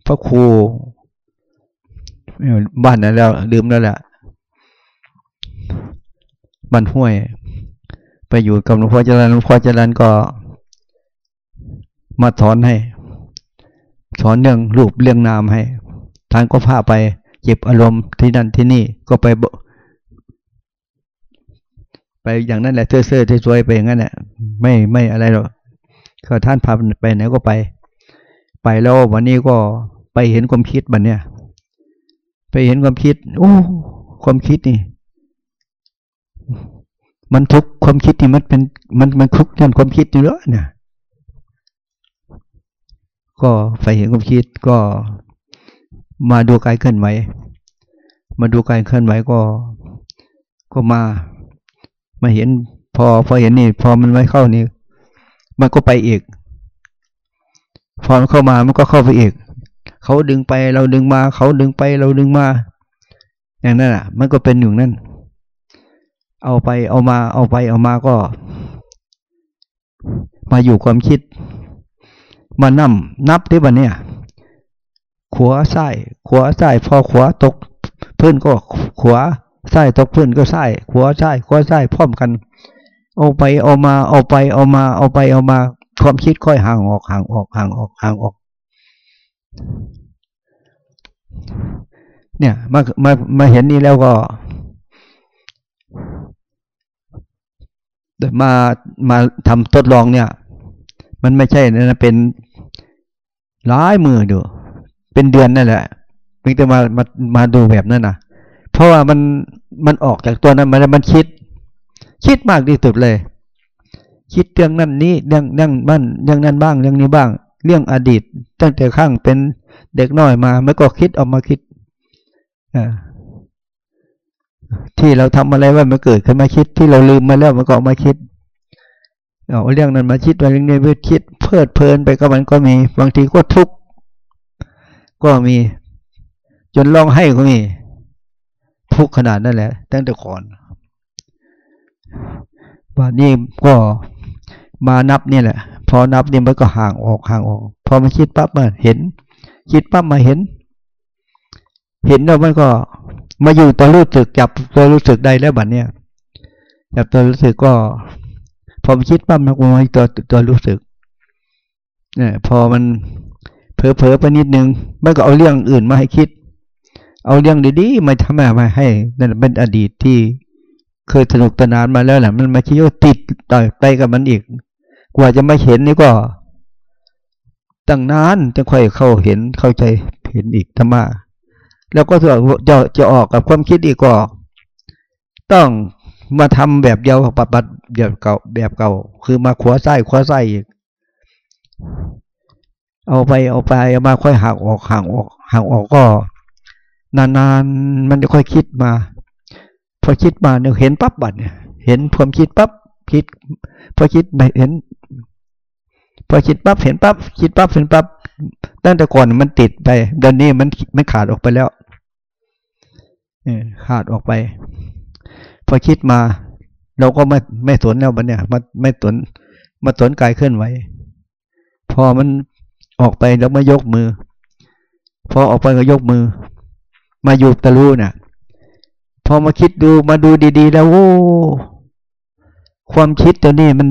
พระครูบ้านนั้นแล้วลืมแล้วแหละบ้านห้วย ไปอยู่กับหลวงพ่อจรันหลวงพ่อจรันก็มาสอนให้สอนเรื่องรูปเรื่องนามให้ท่านก็พาไปเก็บอารมณ์ที่นั่นที่นี่ก็ไป ไปอย่างนั้นแหละเสื้อๆที่วยไปอย่างนั้นแหละไม่ไม่อะไรหรอกก็ท่านพาไปไหนก็ไป ไปแล้ววันนี้ก็ไปเห็นความคิดบันเนี่ย ไปเห็นความคิด โอ้ความคิดนี่ มันทุกความคิดนี่มันเป็น มันมันทุกท่านความคิดอยู่แล้วเนี่ยก็ไปเห็นความคิดก็มาดูกายเคลื่อนไหวมาดูกายเคลื่อนไหวก็ ก็มา มาเห็นพอพอเห็นนี่ พอมันไม่เข้านี่ มันก็ไปอีก พอมันเข้ามามันก็เข้าไปอีก เขาดึงไปเราดึงมา เขาดึงไปเราดึงมา อย่างนั้นอะ มันก็เป็นอย่างนั้นเอาไปเอามา เอาไปเอามาก็ มาอยู่ความคิด มานั่มนับที่บันเนี่ยขวาซ้ายขวาซ้ายพอขวาตก เพื่อนก็ขวา ซ้ายตกเพื่อนก็ซ้ายขวาซ้ายขวาซ้พร้อมกัน เอาไปเอามาเอาไปเอามาเอาไปเอามาความคิดค่อยห่างออกห่างออกห่างออกห่างออก เนี่ยมามามาเห็นนี่แล้วก็มามาทำทดลองเนี่ย มันไม่ใช่นะเป็นหลายมือดูเป็นเดือนนั่นแหละเพียงแต่มามามาดูแบบนั้นนะ เพราะว่ามันมันออกจากตัวนั้นมันมันคิด คิดมากที่สุดเลย คิดเรื่องนั้นนี้เรื่องเรื่องบ้านเรื่องนั้นบ้างเรื่องนี้บ้าง เรื่องอดีต ตั้งแต่ข้างเป็นเด็กน้อยมาไม่ก็คิดออกมาคิดอที่เราทำอะไรว่ามันเกิดขึ้นมาคิดที่เราลืมมาแล้วมันก็ออกมาคิดเอาเรื่องนั้นมาคิดมาเรื่องนี้ไปคิดเพลิดเพลินไปกับมันก็มีบางทีก็ทุกข์ก็มี จนร้องไห้ก็มี ทุกขนาดนั่นแหละ ตั้งแต่ก่อนวันนี้ก็มานับนี่แหละ พอนับนี่มันก็ห่างออกห่างออก พอมาคิดปั๊บมาเห็น คิดปั๊บมาเห็น เห็นแล้วมันก็มาอยู่ตัวรู้สึกจับตัวรู้สึกได้แล้วบัดเนี้ยจับตัวรู้สึกก็ พอมคิดปั๊บมันก็มาตัวตัวรู้สึกเนี่ยพอมันเผลอๆไปนิดนึงมันก็เอาเรื่องอื่นมาให้คิด เอาเรื่องดีๆมาทำมาให้นั่นเป็นอดีตที่เคยสนุกสนานมาแล้วแหละมันมาคิดว่าติดต่อยไปกับมันอีก กว่าจะมาเห็นนี่ก็ตั้งนานจะค่อยเข้าเห็นเข้าใจเห็นอีกธรรมะแล้วก็จะจะออกกับความคิดอีกก็ต้องมาทำแบบเดียวปฏิบัติแบบเก่าแบบเก่า คือมาขวาไส้ขวาไส้อีก เอาไปเอาไปเอามาค่อยหักออกห่างออกห่างออกก็ นานๆมันจะค่อยคิดมา พอคิดมาเนี่ยเห็นปั๊บบัดเนี่ย เห็นความคิดปั๊บคิด พอคิดไเห็น พอคิดปั๊บเห็นปั๊บคิดปั๊บเห็นปั๊บตั้งแต่ก่อนมันติดไปเดี๋ยวนี้มันไม่ขาดออกไปแล้วขาดออกไป พอคิดมา เราก็ไม่ไม่สนแล้วบันเนี่ยมาไม่สนมาสนกายเคลื่อนไหวพอมันออกไปแล้วมายกมือ พอออกไปก็ยกมือ มาอยู่ตะลุเนี่ยพอมาคิดดูมาดูดีๆ แล้วโอ้ความคิดตัวนี้มัน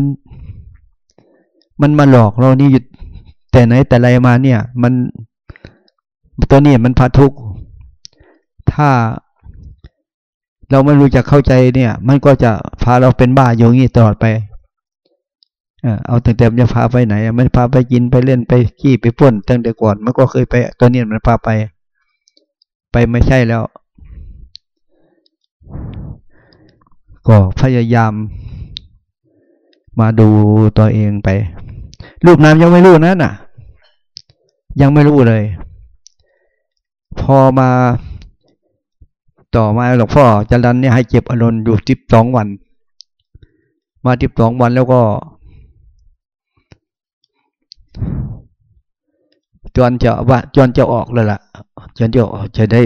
มันมาหลอกเรานี่อยู่แต่ไหนแต่ไรมาเนี่ย มันตัวนี้มันพาทุกข์ถ้าเราไม่รู้จักเข้าใจเนี่ย มันก็จะพาเราเป็นบ้าอยู่งี้ตลอดไปเอาตั้งแต่จะพาไปไหน มันพาไปกินไปเล่นไปขี้ไปพ่นตั้งแต่ก่อน มันก็เคยไปตัวนี้มันพาไป ไปไม่ใช่แล้ว ก็พยายาม มาดูตัวเองไป รูปนามยังไม่รู้นะน่ะ ยังไม่รู้เลย พอมาต่อมาหลวงพ่อจรันเนี่ยให้เจ็บอารมณ์อยู่สิบสองวัน มาสิบสองวันแล้วก็ จนจะว่าจนจะออกเลยล่ะจนจะจะได้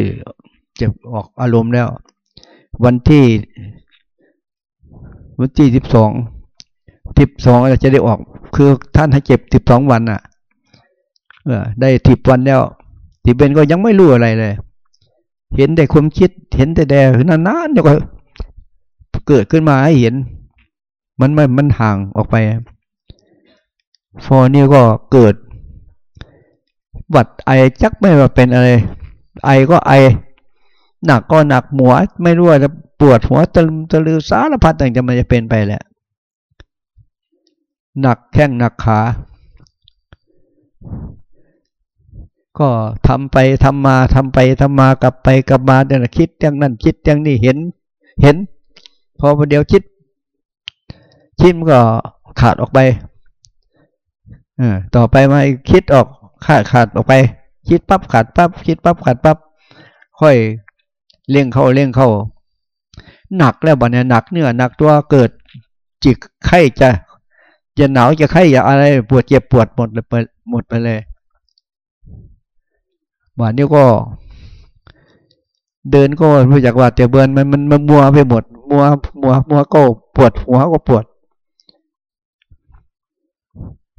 จะออกอารมณ์แล้ว วันที่ วันที่สิบสองสิบสองจะได้ออก คือท่านให้เจ็บสิบสองวันอะเออได้สิบวันแล้วที่เป็นก็ยังไม่รู้อะไรเลย เห็นแต่ความคิด เห็นแต่แดนานๆเดี๋ยวก็เกิดขึ้นมาให้เห็น มันมันมันห่างออกไปฟอนี่ก็เกิด หวัดไอจักไม่ว่าเป็นอะไร ไอก็ไอ หนักก็หนักหัวไม่รู้จะปวดหัวตะลึมตะลือสารพัดต่างจะมันจะเป็นไปแหละ หนักแข้งหนักขา ก็ทำไปทำมาทำไปทำมากลับไปกลับมาเดี๋ยวคิดอย่างนั้นคิดอย่างนี้เห็น เห็น พอประเดี๋ยวคิดคิดก็ขาดออกไปอต่อไปมาคิดออก ขาดขาดออกไป คิดปั๊บขาดปั๊บคิดปั๊บขาดปั๊บค่อยเลี่ยงเข้าเลี่ยงเข้า หนักแล้วบัดเนี่ยหนักเนื้อหนักตัวเกิดจิกไข้จะจะหนาวจะไข้อย่าอะไรปวดเจ็บปวดหมดเลยหมดไปเลยวันนี้ก็ เดินก็รู้จักว่าแต่เบินมันมันมันมัวไปหมดมัวมัวมัวก็ปวดหัวก็ปวด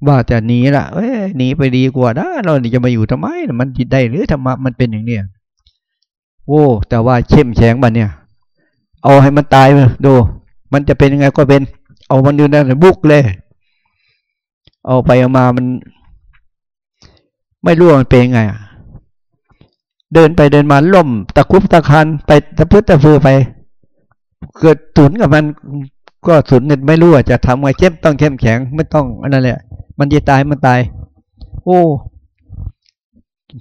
ว่าจะหนีละเอ้ยหนีไปดีกว่านะเราจะมาอยู่ทำไม มันได้หรือธรรมะมันเป็นอย่างเนี้ยโอ้แต่ว่าเข้มแข็งบันเนี่ย เอาให้มันตายมาดู มันจะเป็นยังไงก็เป็น เอามันดูนั่นบุกเลย เอาไปเอามามัน ไม่รู้มันเป็นยังไงเดินไปเดินมาล่ม ตะคุบตะคันไปตะพื้นตะฟือไป เกิดสุนกับมัน ก็สุนเน็ตไม่รู้ว่าจะทำไงเข้มต้องเข้มแข็งไม่ต้องอันนั้นแหละ มันจะตายมันตาย โอ้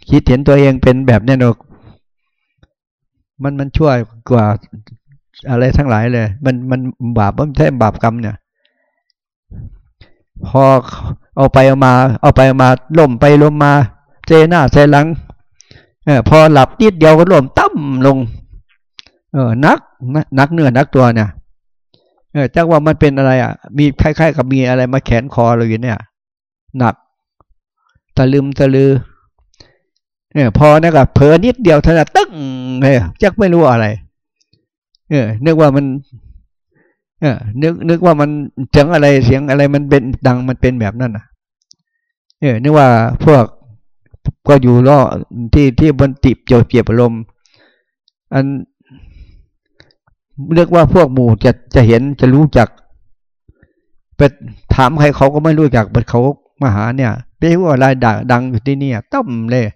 คิดเห็นตัวเองเป็นแบบนี้หรอกมันมันช่วยกว่าอะไรทั้งหลายเลย มันมันบาปมันแท้บาปกรรมเนี่ย พอเอาไปเอามา เอาไปเอามาล่มไปล่มมา เจหน้าเจหลังเออพอหลับนิดเดียวก็ล่มตั้มลง เออนักนักเนื้อนักตัวเนี่ย เออจักว่ามันเป็นอะไรอะ มีคล้ายๆกับมีอะไรมาแขนคอเราอยู่เนี่ย หนักตะลึมตะลือ เนี่ยพอนะกับเผลอนิดเดียวเท่านั้นตึ้งเลยจักไม่รู้อะไร เออนึกว่ามัน เออนึกนึกว่ามันเสียงอะไรเสียงอะไรมันเป็นดังมันเป็นแบบนั้นอะ เออนึกว่าพวกก็อยู่ล่อที่ที่บนติบเจียวเปียบอารมณ์อัน เรียกว่าพวกหมู่จะจะเห็นจะรู้จักไปถามใครเขาก็ไม่รู้จักบัดเขามาหาเนี่ยเรียกว่าอะไรดังอยู่ที่นี่ต้มเลย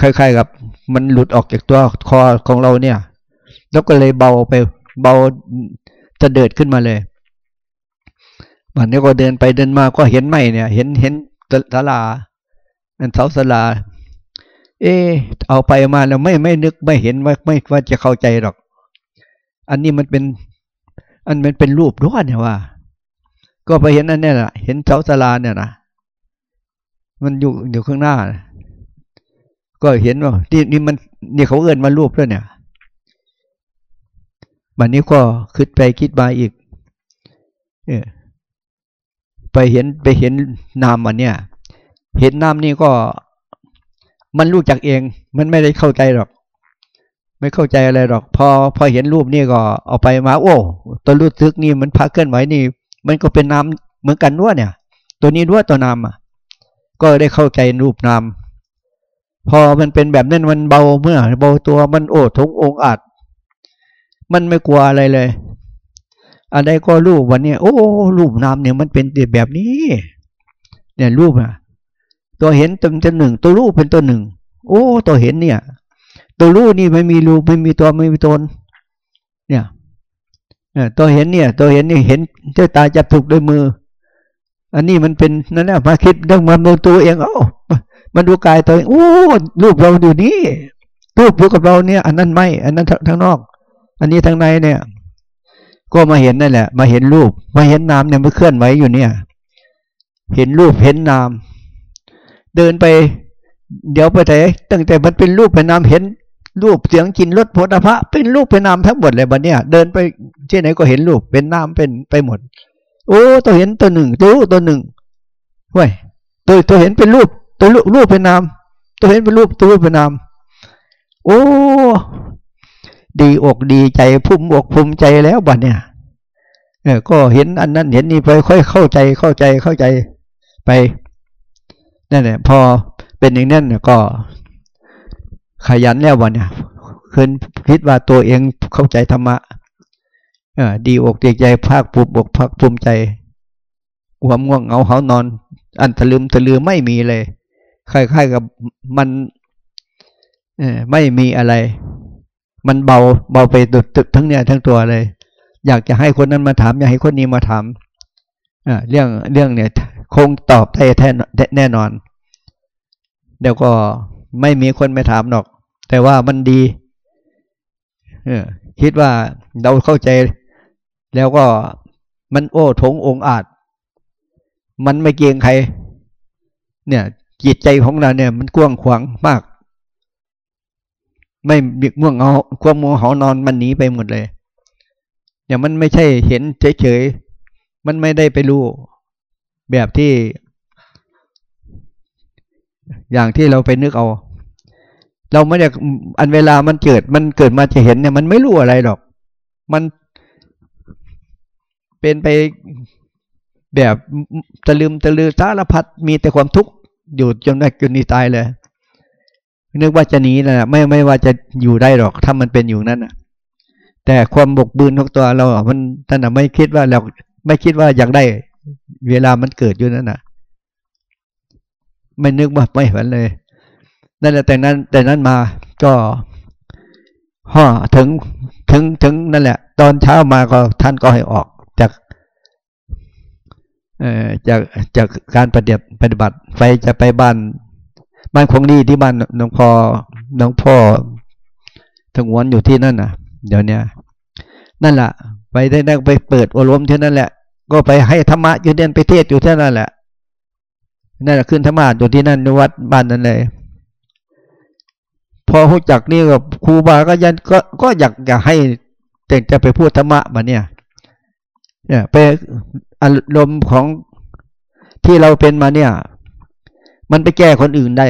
คล้ายๆกับ มันหลุดออกจากตัวคอของเราเนี่ย แล้วก็เลยเบาไปเบาจะเดิดขึ้นมาเลยวันนี้ก็เดินไปเดินมาก็เห็นไหมเนี่ย เห็นเห็นศาลาอันเสาศาลา เออเอาไปมาแล้วไม่ไม่นึกไม่เห็นว่าไม่ว่าจะเข้าใจหรอก อันนี้มันเป็น อันมันเป็นรูปด้วนเนี่ยว่า ก็ไปเห็นอันนี้แหละเห็นเสาศาลาเนี่ยนะมันอยู่อยู่ข้างหน้า ก็เห็นว่านี่นี่มันนี่เขาเอื้อนมารูปด้วยเนี่ยบันนี้ก็คิดไปคิดมาอีก เออไปเห็นไปเห็นนามอันเนี้ยเห็นนามนี่ก็ มันรู้จักเอง มันไม่ได้เข้าใจหรอก ไม่เข้าใจอะไรหรอก พอพอเห็นรูปนี่ก็เอาไปมา โอ้ ตัวรู้สึกนี่มันพักเคลื่อนไหวนี่ มันก็เป็นนามเหมือนกันด้วยเนี่ย ตัวนี้ด้วยตัวนามอะ ก็ได้เข้าใจรูปนามพอมันเป็นแบบนั้นมันเบาเมื่อเบาตัวมันโอ้ทงองอาจมันไม่กลัวอะไรเลยอะไรก็รูปวันนี้โอ้รูปนามเนี่ยมันเป็นแบบนี้ เนี่ยรูปอะ ตัวเห็นตัวจะหนึ่ง ตัวรูปเป็นตัวหนึ่ง โอ้ ตัวเห็นเนี่ย ตัวรูปนี่ไม่มีรูไม่มีตัวไม่มีตน เนี่ยตัวเห็นเนี่ย ตัวเห็นนี่เห็นเจ้าตาจับถูกด้วยมือ อันนี้มันเป็นนั่นแหละมาคิดเรื่องมันดูตัวเองเอ้ามันดูกายตัวเองโอ้รูปเราอยู่นี่รูปอยู่กับเราเนี่ย อันนั้นไม่ อันนั้นทางนอก อันนี้ทางในเนี่ย ก็มาเห็นนั่นแหละ มาเห็นรูป มาเห็นนามเนี่ยมันเคลื่อนไหวอยู่เนี่ย เห็นรูปเห็นนาม เดินไป เดี๋ยวไปไหนตั้งแต่มันเป็นรูปเป็นนามเห็น รูปเสียงกินรสโผฏฐะเป็นรูปเป็นนามทั้งหมดเลยบัดเนี่ยเดินไปที่ไหนก็เห็นรูปเป็นนามเป็นไปหมด โอ้ตัวเห็นตัวหนึ่งตัวตัวหนึ่งเว้ยตัวตัวเห็นเป็นรูป ตัวรูปเป็นนาม ตัวเห็นเป็นรูปตัวรูปเป็นนาม โอ้ดีอกดีใจภูมิอกภูมิใจแล้วบัดเนี่ยเออก็เห็นอันนั้นเห็นนี่ไปค่อยเข้าใจเข้าใจเข้าใจไป นั่นแหละพอเป็นอย่างนั้นก็ขยันแล้ววันเนี่ยคืนคิดว่าตัวเองเข้าใจธรรมะดีอกดีใจภาคภูมิอกภาคภูมิใจความง่วงเหงาเหานอน อันทะลึมทะลือไม่มีเลยคล้ายๆกับมันไม่มีอะไร มันเบาเบาไปตึกทั้งเนี่ยทั้งตัวเลย อยากจะให้คนนั้นมาถาม อยากให้คนนี้มาถามเรื่องเรื่องเนี่ย คงตอบได้แท้แน่นอน เดี๋ยวก็ไม่มีคนไม่ถามหรอก แต่ว่ามันดีคิดว่าเราเข้าใจ แล้วก็มันโอ้ทงองอาจ มันไม่เกียงใคร เนี่ย จิตใจของเราเนี่ย มันกว้างขวางมาก ไม่มีง่วงเอาความมัวหอนอนมันหนีไปหมดเลยอย่างมันไม่ใช่เห็นเฉยๆมันไม่ได้ไปรู้ แบบที่ อย่างที่เราไปนึกเอา เราไม่ได้อันเวลามันเกิด มันเกิดมาจะเห็นเนี่ย มันไม่รู้อะไรหรอก มันเป็นไปแบบตะลืมตะลือสารพัดมีแต่ความทุกข์อยู่จนได้จนนี้ตายเลย นึกว่าจะหนีนะไม่ไม่ว่าจะอยู่ได้หรอกถ้ามันเป็นอยู่นั้นนะแต่ความบกบืนของตัวเรา มันท่านไม่คิดว่าเราไม่คิดว่าอยากได้ เวลามันเกิดอยู่นั่นน่ะ ไม่นึกว่าไม่ฝันเลย นั่นแหละแต่นั้นแต่นั้นมาก็ห่อถึงถึงถึงนั่นแหละ ตอนเช้ามาก็ท่านก็ให้ออกจากเออจากจากการปฏิบัติปฏิบัติไปจะไปบ้านบ้านของดีที่บ้านน้องพ่อน้องพ่อสงวนอยู่ที่นั่นน่ะ เดี๋ยวนี้นั่นแหละไปได้ไปเปิดอารมณ์ที่นั่นแหละ ก็ไปให้ธรรมะอยู่เดินไปเทศอยู่ที่นั่นแหละนั่นแหละขึ้นธรรมะอยู่ที่นั่นในวัดบ้านนั่นเลย พอหูจักนี่กับครูบาก็ยันก็ก็อยากอยากให้แต่จะไปพูดธรรมะมาเนี่ย เนี่ยไปอารมณ์ของที่เราเป็นมาเนี่ย มันไปแก้คนอื่นได้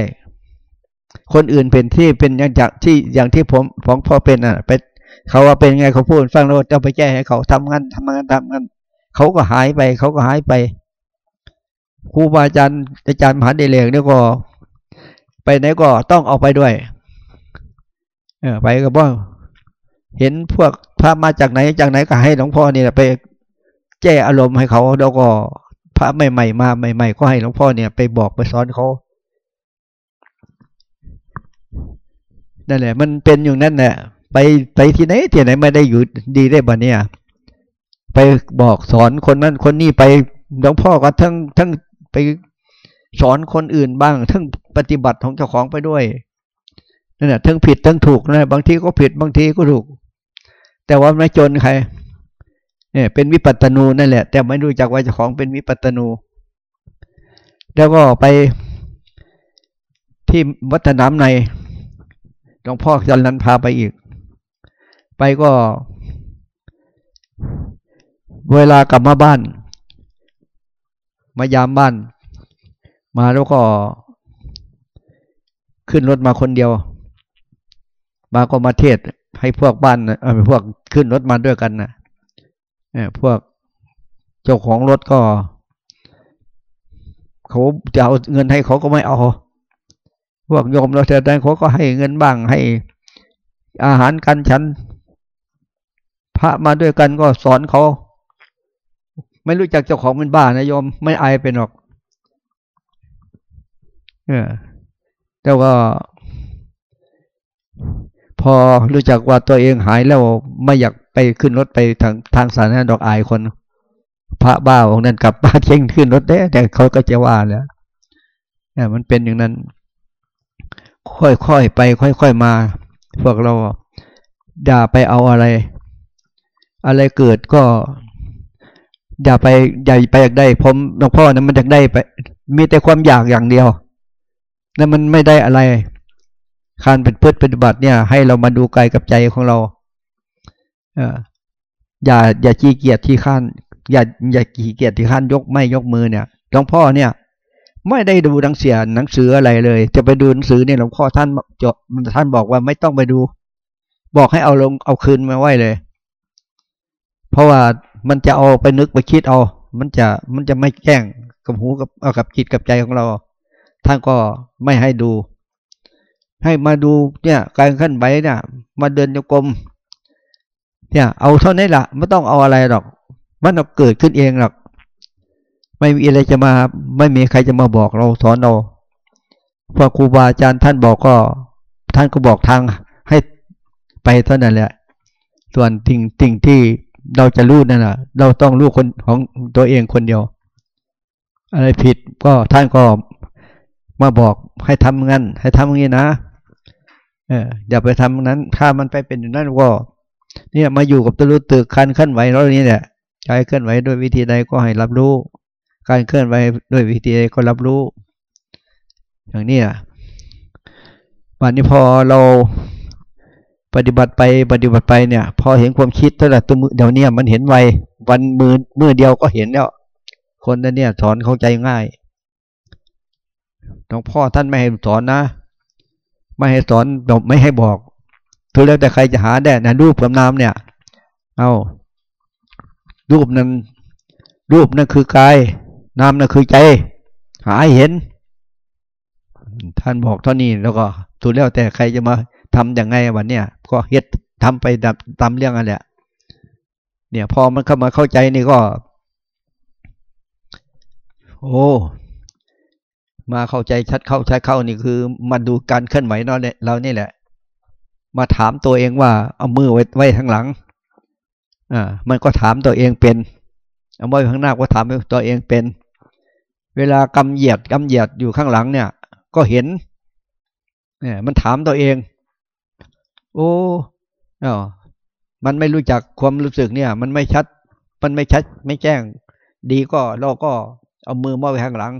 คนอื่นเป็นที่เป็นอย่างจากที่อย่างที่ผมของพ่อเป็นอะไปเขาว่าเป็นไงเขาพูดฟังแล้วจะไปแก้ให้เขาทำงานทำงานทำงาน เขาก็หายไป เขาก็หายไปครูบาอาจารย์อาจารย์มหาเดเลกเนี่ยก็ ไปไหนก็ต้องเอาไปด้วย เออไปก็บ่เห็นพวกพระมาจากไหนจากไหนก็ให้หลวงพ่อเนี่ยไปแก้อารมณ์ให้เขาแล้วก็พระใหม่ๆมาใหม่ๆก็ให้หลวงพ่อเนี่ยไปบอกไปสอนเขานั่นแหละ มันเป็นอย่างนั้นแหละไปไปที่ไหนที่ไหนไม่ได้อยู่ดีได้บ่เนี่ย ไปบอกสอนคนนั้นคนนี้ไปหลวงพ่อก็ทั้งทั้งไปสอนคนอื่นบ้าง ทั้งปฏิบัติของเจ้าของไปด้วยนั่นแหละทั้งผิดทั้งถูกนะบางทีก็ผิดบางทีก็ถูก แต่ว่าไม่จนใครเนี่ยเป็นวิปัตตนูนั่นแหละ แต่ไม่รู้จักว่าเจ้าของเป็นวิปัตตนู แล้วก็ไปที่วัฒนามในหลวงพ่อจันนันพาไปอีก ไปก็ เวลากลับมาบ้าน มายามบ้าน มาแล้วก็ ขึ้นรถมาคนเดียว มาก็มาเทศให้พวกบ้านเออพวกขึ้นรถมาด้วยกันนะเออพวกเจ้าของรถก็ เขาจะเอาเงินให้เขาก็ไม่เอา พวกโยมเราเถิดนั้นเขาก็ให้เงินบ้างให้อาหารกันฉัน พระมาด้วยกันก็สอนเขา ไม่รู้จักเจ้าของเป็นบ้านะโยม ไม่อายเป็นหรอกเออแต่ว่า พอรู้จักว่าตัวเองหายแล้วไม่อยากไปขึ้นรถไปทางทางสาธารณะดอกอายคน พระบ้าองนั้นกลับบ้านเช่งขึ้นรถได้แต่เขาก็จะว่าแล้วเนี่ยมันเป็นอย่างนั้น ค่อยๆไป ค่อยๆมา พวกเราอย่าไปเอาอะไร อะไรเกิดก็ อย่าไปอย่าไปอยากได้ผมหลวงพ่อนะมันอยากได้ไป มีแต่ความอยากอย่างเดียวนั่นมันไม่ได้อะไร การเป็นพืชปฏิบัติเนี่ย ให้เรามาดูกายกับใจของเราเอออย่า อย่าขี้เกียจที่ขั้นอย่าอย่าขี้เกียจที่ขั้นยกไม่ยกมือเนี่ยหลวงพ่อเนี่ย ไม่ได้ดูหนังเสียหนังสืออะไรเลย จะไปดูหนังสือเนี่ยหลวงพ่อท่านจบท่านบอกว่าไม่ต้องไปดู บอกให้เอาลงเอาคืนมาไว้เลย เพราะว่า มันจะเอาไปนึกไปคิดเอา มันจะมันจะไม่แจ้งกับหูกับเอากับจิตกับใจของเรา ท่านก็ไม่ให้ดู ให้มาดูเนี่ย การเคลื่อนไหวเนี่ย มาเดินโยกมเนี่ย เอาเท่านี้ละไม่ต้องเอาอะไรหรอก มันเกิดขึ้นเองหรอก ไม่มีอะไรจะมา ไม่มีใครจะมาบอกเราสอนเราพอครูบาอาจารย์ท่านบอกก็ ท่านก็บอกทางให้ไปเท่านั้นแหละ ส่วนสิ่งสิ่งที่ เราจะรู้นั่นแหะเราต้องรู้คนของตัวเองคนเดียว อะไรผิดก็ท่านก็มาบอกให้ทำงั้นให้ทำอย่างี้นะเอออย่าไปทำนั้น ถ้ามันไปเป็นอย่างนั้นก็ เนี่ยมาอยู่กับตัวรู้ตึกคันขั้นไหวแล้วนี้เนี่ยใจเคลื่อนไหวด้วยวิธีใดก็ให้รับรู้ การเคลื่อนไหวด้วยวิธีใดก็รับรู้ อย่างนี้นะวันนี้พอเรา ปฏิบัติไปปฏิบัติไปเนี่ย พอเห็นความคิดเท่าไหร่ตัวมือเดี๋ยวนี้มันเห็นไววันมือมือเดียวก็เห็นแล้ว คนนั้นเนี่ย สอนเข้าใจง่ายหลวงพ่อท่านไม่ให้สอนนะ ไม่ให้สอนไม่ให้บอกทุกแล้วแต่ใครจะหาได้นะรูปกับนามเนี่ย เอารูปนั้น รูปนั่นคือกายนามนั่นคือใจ หาเห็น ท่านบอกเท่านี้แล้วก็ถูกแล้วแต่ใครจะมา ทำอย่างไงวันเนี้ยก็เฮ็ดทำไปตามเรื่องอะไรเนี่ยพอมันเข้ามาเข้าใจนี่ก็ โอ้มาเข้าใจชัดเข้าชัดเข้านี่คือมาดูการเคลื่อนไหวเราเนี่ยเรานี่แหละ มาถามตัวเองว่าเอามือไว้ไว้ข้างหลัง อ่า มันก็ถามตัวเองเป็น เอาไว้ข้างหน้าก็ถามตัวเองเป็น เวลากำเหยียดกำเหยียดอยู่ข้างหลังเนี่ย ก็เห็น เนี่ย มันถามตัวเอง โอ้อ๋อมันไม่รู้จักความรู้สึกเนี่ย มันไม่ชัด มันไม่ชัด ไม่แจ้ง ดีก็เราก็เอามือมาไว้ข้างหลัง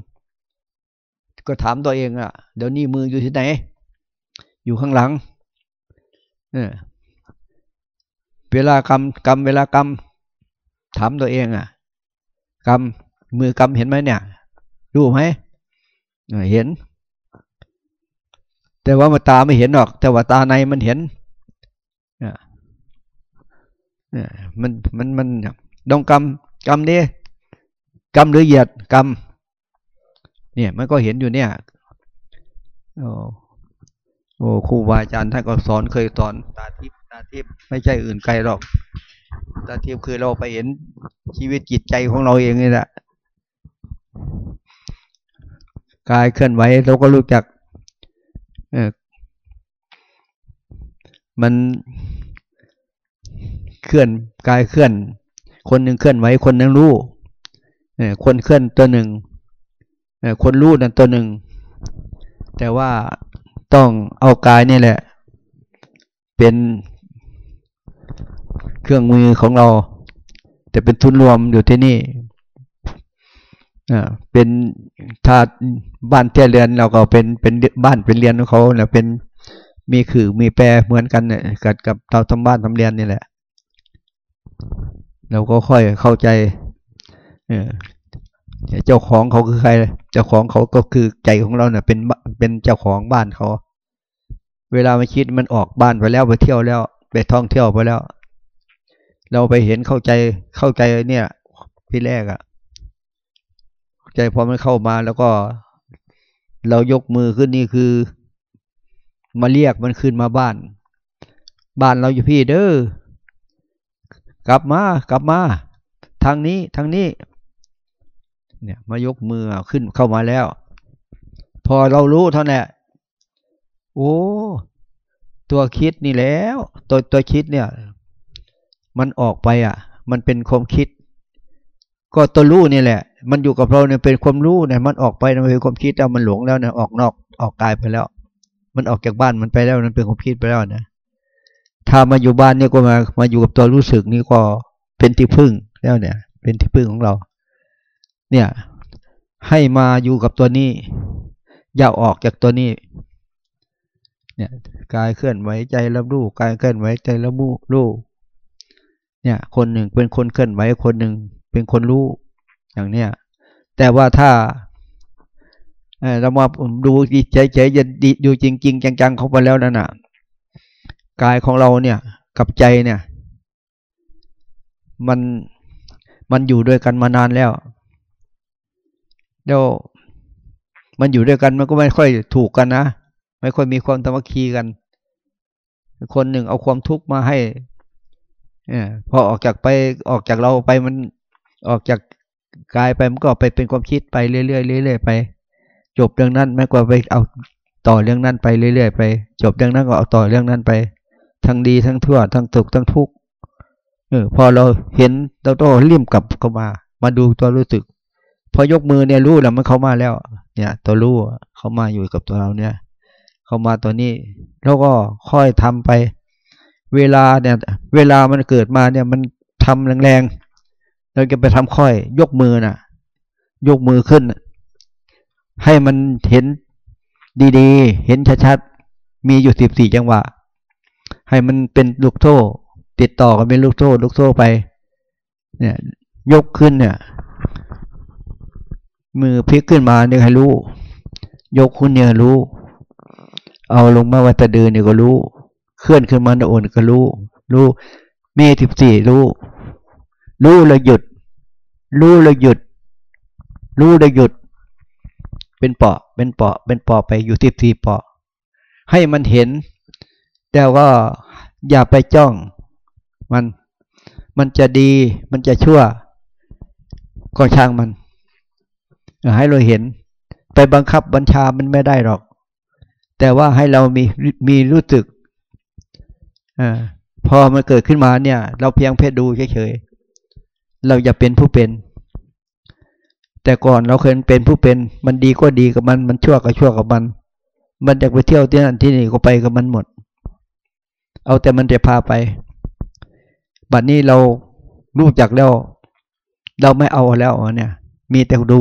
ก็ถามตัวเองอะ เดี๋ยวนี้มืออยู่ที่ไหน อยู่ข้างหลังเออเวลากำกำเวลากำถามตัวเองอะกำมือกำเห็นไหมเนี่ย รู้ไหมเห็น แต่ว่ามาตาไม่เห็นหรอก แต่ว่าตาในมันเห็น มันมันมันต้องกำกำนี่กำหรือเหยียดกำเนี่ยมันก็เห็นอยู่เนี่ยโอ้โอ้ครูบาอาจารย์ท่านก็สอนเคยสอนตาทิพตาทิพไม่ใช่อื่นไกลหรอก ตาทิพคือเราไปเห็นชีวิตจิตใจของเราเองนี่แหละกายเคลื่อนไหวเราก็รู้จัก เออมัน เคลื่อนกายเคลื่อน คนหนึ่งเคลื่อนไหวคนหนึ่งรู้คนเคลื่อนตัวหนึ่งคนรู้นั่นตัวหนึ่ง แต่ว่าต้องเอากายนี่แหละ เป็นเครื่องมือของเรา แต่เป็นทุนรวมอยู่ที่นี่เป็นถ้าบ้านเที่ยเรือนเราก็เป็นเป็นบ้านเป็นเรียนของเขาเนี่ยเป็นมีขื่อมีแปรเหมือนกันเนี่ยกับกับเราทำบ้านทำเรียนนี่แหละ เราก็ค่อยเข้าใจเออเจ้าของเขาคือใคร เจ้าของเขาก็คือใจของเราเนี่ยเป็นเป็นเจ้าของบ้านเขา เวลามาคิดมันออกบ้านไปแล้วไปเที่ยวแล้ว ไปท่องเที่ยวไปแล้ว เราไปเห็นเข้าใจเข้าใจเนี่ยที่แรกอะใจพอมันเข้ามาแล้วก็ เรายกมือขึ้นนี่คือ มาเรียกมันขึ้นมาบ้าน บ้านเราอยู่พี่เด้อ กลับมากลับมา ทางนี้ทางนี้ เนี่ยมายกมือขึ้นเข้ามาแล้ว พอเรารู้เท่านั้นโอ้ตัวคิดนี่แล้ว ตัวตัวคิดเนี่ย มันออกไปอะ มันเป็นความคิด ก็ตัวรู้นี่แหละ มันอยู่กับเราเนี่ยเป็นความรู้เนี่ยมันออกไปมันเป็นความคิดแล้วมันหลงแล้วเนี่ยออกนอกออกกายไปแล้ว มันออกจากบ้านมันไปแล้วมันเป็นความคิดไปแล้วนะ ถ้ามาอยู่บ้านเนี่ยก็มามาอยู่กับตัวรู้สึกนี่ก็เป็นที่พึ่งแล้วเนี่ย เป็นที่พึ่งของเรา เนี่ย ให้มาอยู่กับตัวนี้ อย่าออกจากตัวนี้ เนี่ยกายเคลื่อนไหวใจรับรู้กายเคลื่อนไหวใจรับรู้รู้เนี่ย คนหนึ่งเป็นคนเคลื่อนไหวคนหนึ่งเป็นคนรู้อย่างเนี้ยแต่ว่าถ้าเรามาดูใจใจจะดีดูจริงจริงจังๆเข้าไปแล้วนั่นน่ะ กายของเราเนี่ยกับใจเนี่ย มันมันอยู่ด้วยกันมานานแล้วเดี๋ยวมันอยู่ด้วยกันมันก็ไม่ค่อยถูกกันนะไม่ค่อยมีความตมคีกัน คนหนึ่งเอาความทุกข์มาให้เนี่ยพอออกจากไปออกจากเราไปมันออกจากกายไปมันก็ไปเป็นความคิดไปเรื่อยๆเรื่อยๆไป จบเรื่องนั้นไม่กว่าไปเอาต่อเรื่องนั้นไปเรื่อยๆไป จบเรื่องนั้นก็เอาต่อเรื่องนั้นไป ทั้งดีทั้งทั่วทั้งสุขทั้งทุกข์เออพอเราเห็นเราต้องรีบกลับเข้ามา มาดูตัวรู้สึก พอยกมือเนี่ยรู้แล้วมันเข้ามาแล้ว เนี่ย ตัวรู้เข้ามาอยู่กับตัวเราเนี่ย เข้ามาตัวนี้ แล้วก็ค่อยทำไป เวลาเนี่ย เวลามันเกิดมาเนี่ยมันทำแรงๆเราจะไปทำค่อย ยกมือน่ะ ยกมือขึ้น ให้มันเห็นดีๆ เห็นชัดๆมีอยู่สิบสี่จังหวะ ให้มันเป็นลูกโซ่ติดต่อกันเป็นลูกโซ่ลูกโซ่ไป เนี่ย ยกขึ้นเนี่ย มือพลิกขึ้นมาเนี่ยให้รู้ ยกขึ้นเนี่ยรู้ เอาลงมาวัตเดือเนี่ยก็รู้ เคลื่อนขึ้นมาโอนก็รู้ รู้เมทิบสี่รู้ รู้แล้วหยุด รู้แล้วหยุด รู้แล้วหยุด เป็นเปาะเป็นเปาะเป็นเปาะไปอยู่ที่สี่เปาะให้มันเห็น แต่ว่าอย่าไปจ้อง มันมันจะดี มันจะชั่ว ก็ช่างมันให้เราเห็น ไปบังคับบัญชามันไม่ได้หรอก แต่ว่าให้เรามีมีรู้สึกอพอมันเกิดขึ้นมาเนี่ย เราเพียงแค่ดูเฉยๆเราอย่าเป็นผู้เป็น แต่ก่อนเราเคยเป็นผู้เป็น มันดีก็ดีกับมัน มันชั่วก็ชั่วกับมัน มันอยากไปเที่ยวที่นั่นที่นี่ก็ไปกับมันหมด เอาแต่มันจะพาไป บัดนี้เรารู้จักแล้ว เราไม่เอาแล้วเนี่ย มีแต่ดู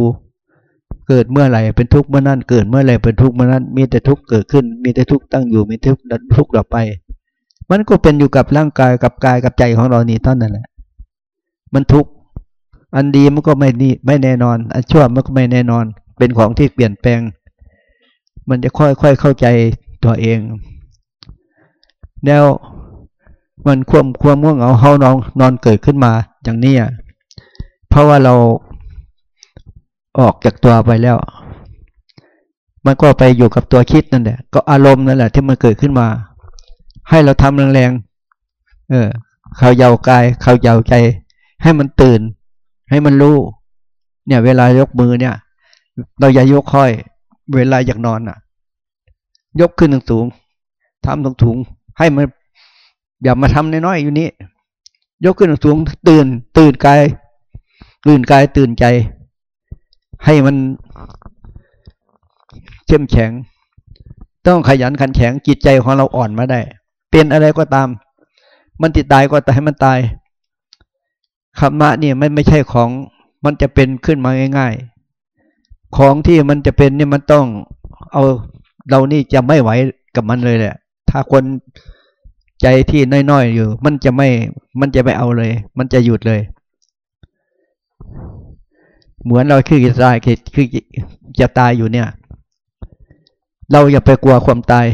เกิดเมื่อไหร่เป็นทุกข์เมื่อนั้น เกิดเมื่อไหร่เป็นทุกข์เมื่อนั้น มีแต่ทุกข์เกิดขึ้น มีแต่ทุกข์ตั้งอยู่ มีทุกข์ทุกข์ดับไป มันก็เป็นอยู่กับร่างกายกับกายกับใจของเรานี่เท่านั้นแหละ มันทุกข์ อันดีมันก็ไม่นี่ไม่แน่นอน อันชั่วมันก็ไม่แน่นอน เป็นของที่เปลี่ยนแปลง มันจะค่อยๆเข้าใจตัวเอง แล้วมันความความง่วงเหงาเฮานอนนอนเกิดขึ้นมาอย่างนี้อะเพราะว่าเราออกจากตัวไปแล้ว มันก็ไปอยู่กับตัวคิดนั่นแหละ ก็อารมณ์นั่นแหละ ที่มันเกิดขึ้นมา ให้เราทำแรงๆเออเขาเยาวกายเขาเยาวใจ ให้มันตื่น ให้มันรู้เนี่ย เวลายกมือเนี่ย เราอย่ายกค่อย เวลาอยากนอนอะ ยกขึ้นสูงทำตรงถุง ให้มันอย่ามาทำน้อยๆอยู่นี้ ยกขึ้นสูงตื่น ตื่นกาย ตื่นกายตื่นใจ ให้มันเข้มแข็ง ต้องขยันขันแข็งจิตใจของเราอ่อนมาได้ เป็นอะไรก็ตาม มันติดตายก็แต่ให้มันตายคำมะเนี่ยมันไม่ใช่ของ มันจะเป็นขึ้นมาง่าย ๆ ของที่มันจะเป็นเนี่ยมันต้องเอาเรานี่จะไม่ไหวกับมันเลยแหละ ถ้าคนใจที่น้อยๆอยู่ มันจะไม่มันจะไม่เอาเลย มันจะหยุดเลย เหมือนเราคือจะตายคือจะตายอยู่เนี่ย เราอย่าไปกลัวความตาย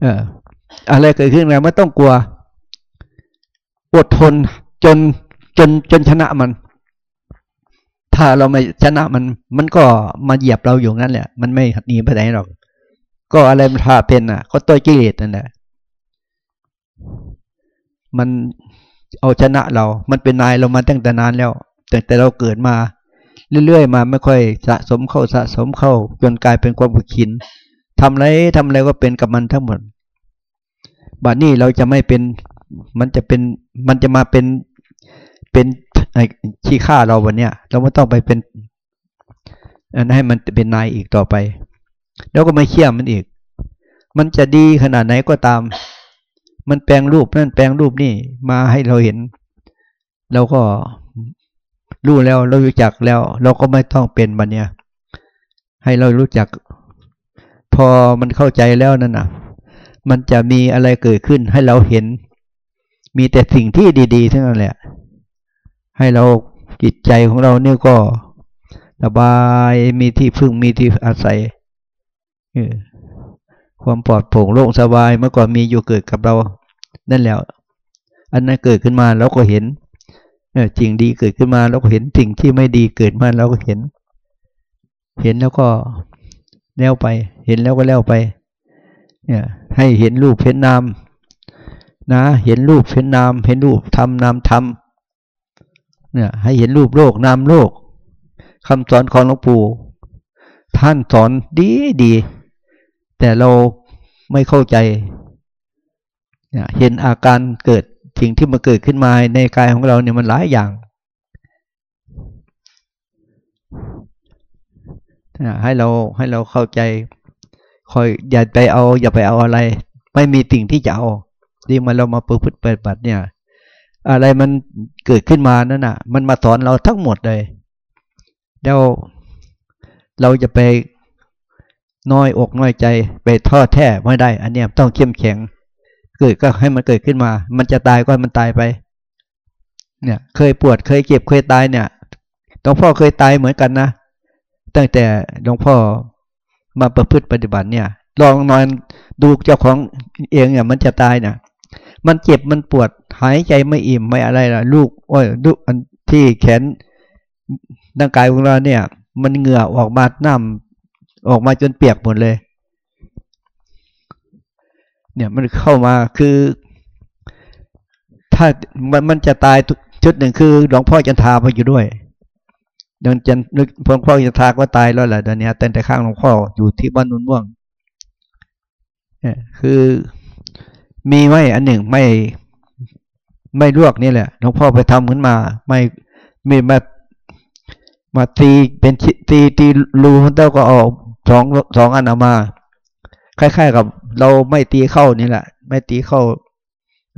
เอออะไรเกิดขึ้นแล้วไม่ต้องกลัวอดทนจนจนจนชนะมัน ถ้าเราไม่ชนะมัน มันก็มาเหยียบเราอยู่งั้นแหละ มันไม่หนีไปไหนหรอก ก็อะไรมันพาเป็นอะ ก็ตัวกิเลสนั่นแหละมันเอาชนะเรา มันเป็นนายเรามาตั้งแต่นานแล้ว แต่แต่เราเกิดมา เรื่อยๆ มาไม่ค่อยสะสมเข้าสะสมเข้า จนกลายเป็นความขินทำไรทำอะไรก็เป็นกับมันทั้งหมดบัดนี้เราจะไม่เป็นมันจะเป็นมันจะมาเป็นเป็นขี้ข้าเราวันเนี้ยเราไม่ต้องไปเป็นอันให้มันเป็นนายอีกต่อไป แล้วก็ไม่เขี่ยมันอีก มันจะดีขนาดไหนก็ตาม มันแปลงรูปนั่นแปลงรูปนี่มาให้เราเห็น เราก็รู้แล้วเรารู้จักแล้ว เราก็ไม่ต้องเป็นบันเนี่ยให้เรารู้จัก พอมันเข้าใจแล้วนั่นน่ะ มันจะมีอะไรเกิดขึ้นให้เราเห็น มีแต่สิ่งที่ดีๆทั้งนั้นแหละ ให้เราจิตใจของเราเนี่ยก็สบายมีที่พึ่งมีที่อาศัย ความปลอดโปร่งโล่งสบายเมื่อก่อนมีอยู่เกิดกับเรา นั่นแล้ว อันนั้นเกิดขึ้นมาเราก็เห็นจริงดีเกิดขึ้นมาเราก็เห็นสิ่งที่ไม่ดีเกิดมาเราก็เห็น เห็นแล้วก็แล้วไป เห็นแล้วก็แล้วไป เนี่ย ให้เห็นรูปเห็นนามนะ เห็นรูปเห็นนาม เห็นรูปทำนามทำเนี่ย ให้เห็นรูปโลกนามโลกคำสอนของหลวงปู่ท่านสอนดีดี แต่เราไม่เข้าใจ เห็นอาการเกิดสิ่งที่มันเกิดขึ้นมาในกายของเราเนี่ยมันหลายอย่างให้เราให้เราเข้าใจ คอยอย่าไปเอา อย่าไปเอาอะไร ไม่มีสิ่งที่จะเอาดีมาเรามาเปิดพุทธเปิดบัตรเนี่ย อะไรมันเกิดขึ้นมานั่นน่ะ มันมาสอนเราทั้งหมดเลยแล้วเราจะไป น้อยอกน้อยใจไปทอดแท้ไม่ได้ อันนี้ต้องเข้มแข็ง เกิดก็ให้มันเกิดขึ้นมา มันจะตายก็มันตายไป เนี่ย เคยปวดเคยเจ็บเคยตายเนี่ยหลวงพ่อเคยตายเหมือนกันนะตั้งแต่หลวงพ่อมาประพฤติปฏิบัติเนี่ย ลองนอนดูเจ้าของเองเนี่ย มันจะตายเนี่ยมันเจ็บมันปวดหายใจไม่อิ่มไม่อะไรล่ะ ลูกโอ้ยลูกอันที่แขนร่างกายของเราเนี่ย มันเหงื่อออกมาน้ำ ออกมาจนเปียกหมดเลย เนี่ยมันเข้ามาคือ ถ้ามันมันจะตายชุดหนึ่งคือหลวงพ่อจันทามาอยู่ด้วยดังจันนึกหลวงพ่อจันทาก็ตายแล้วแหละตอนนี้แต่แต่ข้างหลวงพ่ออยู่ที่บ้านนุ่นม่วงเนี่ยคือมีไว้อันหนึ่งไม่ไม่ลวกนี่แหละหลวงพ่อไปทำขึ้นมา ไม่ไม่มามาตีเป็นตีตีรูมันเต้าก็ออก สองสองอันออกมา คล้าย ๆ กับ เราไม่ตีเข้านี่แหละ ไม่ตีเข้า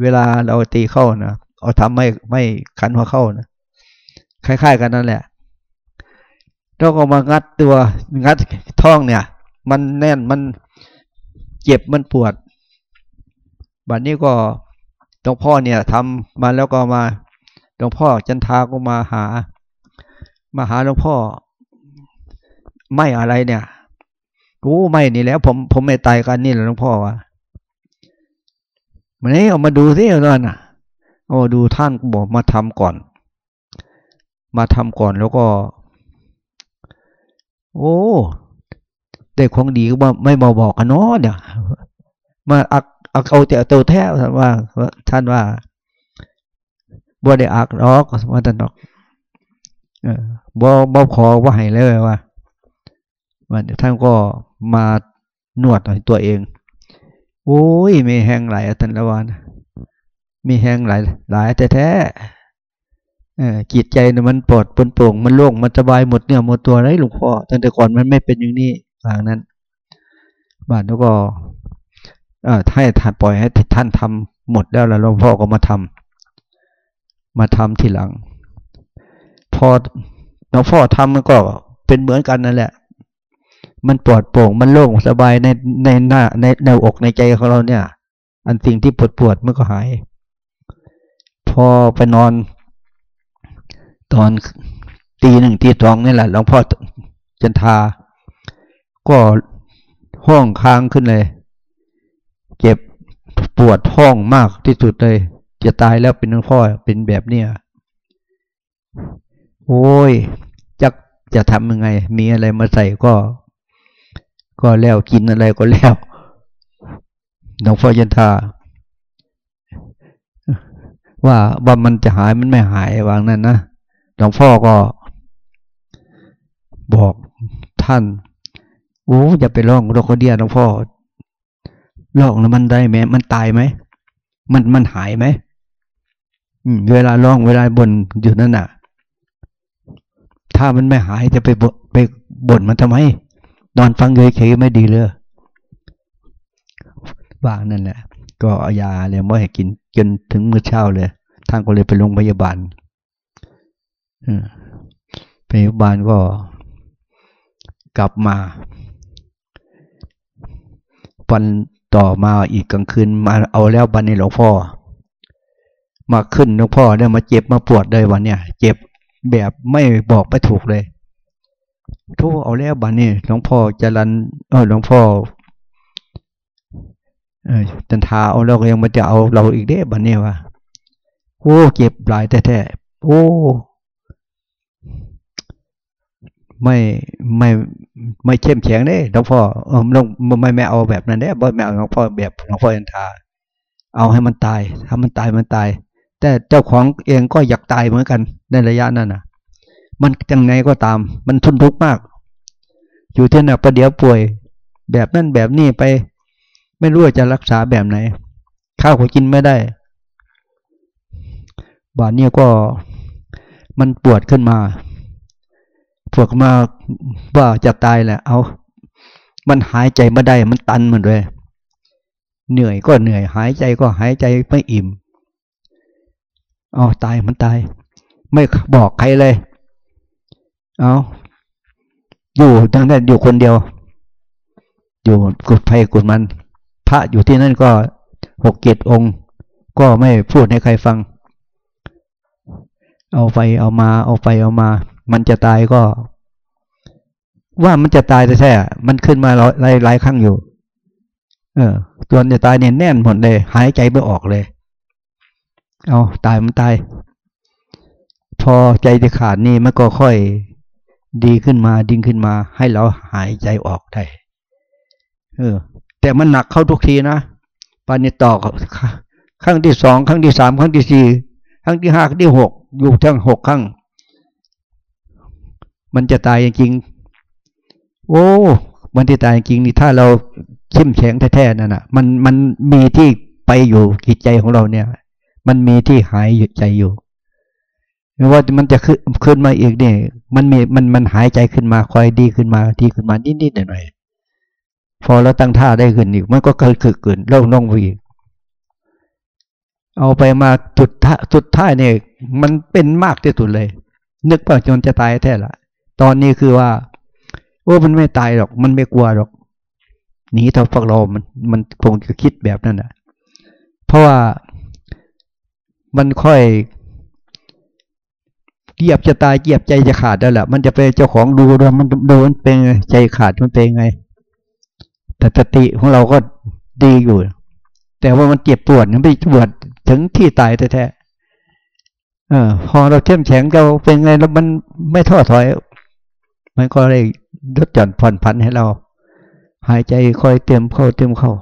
เวลาเราตีเข้านะเอาทำไม่ไม่ขันหัวเข้านะคล้าย ๆ กันนั่นแหละเราก็มางัดตัวงัดท้องเนี่ย มันแน่นมันเจ็บมันปวดบัดนี้ก็หลวงพ่อเนี่ยทำมาแล้วก็มาหลวงพ่อจันทาก็มาหา มาหาหลวงพ่อ ไม่อะไรเนี่ย รู้ไม่นี่แล้ว ผมผมไม่ตายกันนี่แหละหลวงพ่อวะวันนี้เอามาดูสิเอนน่ะ โอ้ดูท่านบอกมาทำก่อน มาทำก่อนแล้วก็ โอ้ได้ของดีก็ไม่มาบอกกันเนาะเนี่ยมาอักอักเอาแต่ตัวแท้ท่านว่า ท่านว่าบ่ได้อักรอกว่าท่านอกบ่บ่ขอว่าให้เลยว่าวันท่านก็ มานวดตัวเอง โอ้ยมีแห้งหลายท่านละวันมีแห้งหลายหลายแต่แท้จิตใจเนี่ยมันปลอดปนโปร่งมันโล่งมันสบายหมดเนี่ยหมดตัวไรหลวงพ่อตั้งแต่ก่อนมันไม่เป็นอย่างนี้อย่างนั้นบานแล้วก็ให้ท่านปล่อยให้ท่านทำหมดแล้วแล้วหลวงพ่อก็มาทำมาทำทีหลัง พอหลวงพ่อทำมันก็เป็นเหมือนกันนั่นแหละ มันปลอดโปร่งมันโล่งสบายในในหน้าในในอกในใจของเราเนี่ย อันสิ่งที่ปวดปวดมันก็หาย พอไปนอน ตอนตีหนึ่งตีสองนี่แหละหลวงพ่อจันทา ก็ห้องค้างขึ้นเลย เจ็บปวดท้องมากที่สุดเลย จะตายแล้วเป็นหลวงพ่อเป็นแบบเนี้ยโอ้ยจะจะทำยังไง มีอะไรมาใส่ก็ ก็แล้วกินอะไรก็แล้วหลวงพ่อยันทาว่าว่ามันจะหายมันไม่หายวางนั้นนะหลวงพ่อก็ บอกท่านโอ้อย่าไปร้องโรคเดียหลวงพ่อลอกแล้วมันได้ไหมมันตายไหมมันมันหายไหมเวลาร้องเวลาบ่นอยู่นั่นน่ะ ถ้ามันไม่หายจะไปไปบ่นมันทำไม นอนฟังเฉยๆไม่ดีเลยว่านั่นแหละ ก็อายาเลยไม่ให้กินจนถึงมื้อเช้าเลยท่านก็เลยไปโรงพยาบาลพยาบาลก็กลับมา วันต่อมาอีกกลางคืนมาเอาแล้วบันนี้หลวงพ่อ มาขึ้นหลวงพ่อเนี่ยมาเจ็บมาปวดเลยวันเนี้ยเจ็บแบบไม่บอกไม่ถูกเลย โทุกเอาแล้วบันนี้หลวงพ่อจรันเออหลวงพ่อเออจันทาเอาเราก็ยังมาจะเอาเราอีกเด้บันนี้วะโอ้เจ็บหลายแท้ๆโอ้ไม่ไม่ไม่เข้มแข็งเด้หลวงพ่อเออลงไม่ไม่เอาแบบนั้นเด้บ่ไม่เอาหลวงพ่อแบบหลวงพ่อยันทา เอาให้มันตายถ้ามันตายมันตาย แต่เจ้าของเองก็อยากตายเหมือนกันในระยะนั้นน่ะ มันยังไงก็ตาม มันทุนทุกข์มาก อยู่ที่นั่นประเดี๋ยวป่วย แบบนั้นแบบนี้ไป ไม่รู้จะรักษาแบบไหน ข้าวก็กินไม่ได้ บาดนี้ก็มันปวดขึ้นมาพวกมาว่าจะตายแหละ เอา มันหายใจไม่ได้ มันตันหมดเลย เหนื่อยก็เหนื่อย หายใจก็หายใจไม่อิ่มเอตายมันตาย ไม่บอกใครเลย เอาอยู่ทั้งนั้นอยู่คนเดียว อยู่กุดไฟกุดมัน พระอยู่ที่นั่นก็หกเจ็ดองค์ ก็ไม่พูดให้ใครฟัง เอาไปเอามา เอาไปเอามา มันจะตายก็ ว่ามันจะตายแต่แท้มันขึ้นมาหลายหลายครั้งอยู่ เออตัวจะตายเนี่ยแน่นหมดเลย หายใจไม่ออกเลย เอาตายมันตาย พอใจจะขาดนี่มันก็ค่อย ดีขึ้นมาดิ้งขึ้นมา ให้เราหายใจออกได้เออ แต่มันหนักเข้าทุกทีนะปานิต่อครั้งที่สองครั้งที่สามครั้งที่สี่ครั้งที่ห้าครั้งที่หกอยู่ทั้งหกครั้ง มันจะตายจริง โอ้มันจะตายจริงนี่ถ้าเราเข้มแข็งแท้ๆนั่นน่ะ มันมันมีที่ไปอยู่จิตใจของเราเนี่ย มันมีที่หายใจอยู่ไม่ว่ามันจะขึ้นขึ้นมาอีกเนี่ย มันมีมันมันหายใจขึ้นมาคอยดีขึ้นมาดีขึ้นมานิดๆหน่อยๆพอเราตั้งท่าได้ขึ้นอีกมันก็เกิดขึ้นเกินโล่งๆไปอีกเอาไปมาสุดท้ายสุดท้ายเนี่ย มันเป็นมากที่สุดเลย นึกว่าจนจะตายแท้ละตอนนี้คือว่าโอ้มันไม่ตายหรอก มันไม่กลัวหรอกหนีเท่าพวกรามันมันคงจะคิดแบบนั้นอะ เพราะว่ามันค่อย เกียบจะตายเกียบใจจะขาดแล้วแหละมันจะเป็นเจ้าของดูด้วยมันดูมันเป็นไงใจขาดมันเป็นไง แต่สติของเราก็ดีอยู่ แต่ว่ามันเจ็บปวดมันไปปวดถึงที่ตายแท้ๆเออ พอเราเข้มแข็งเราเป็นไงแล้วมันไม่ท้อถอย มันก็เลยลดหย่อนผ่อนผันให้เรา หายใจคอยเต็มเข้าเต็มเข้า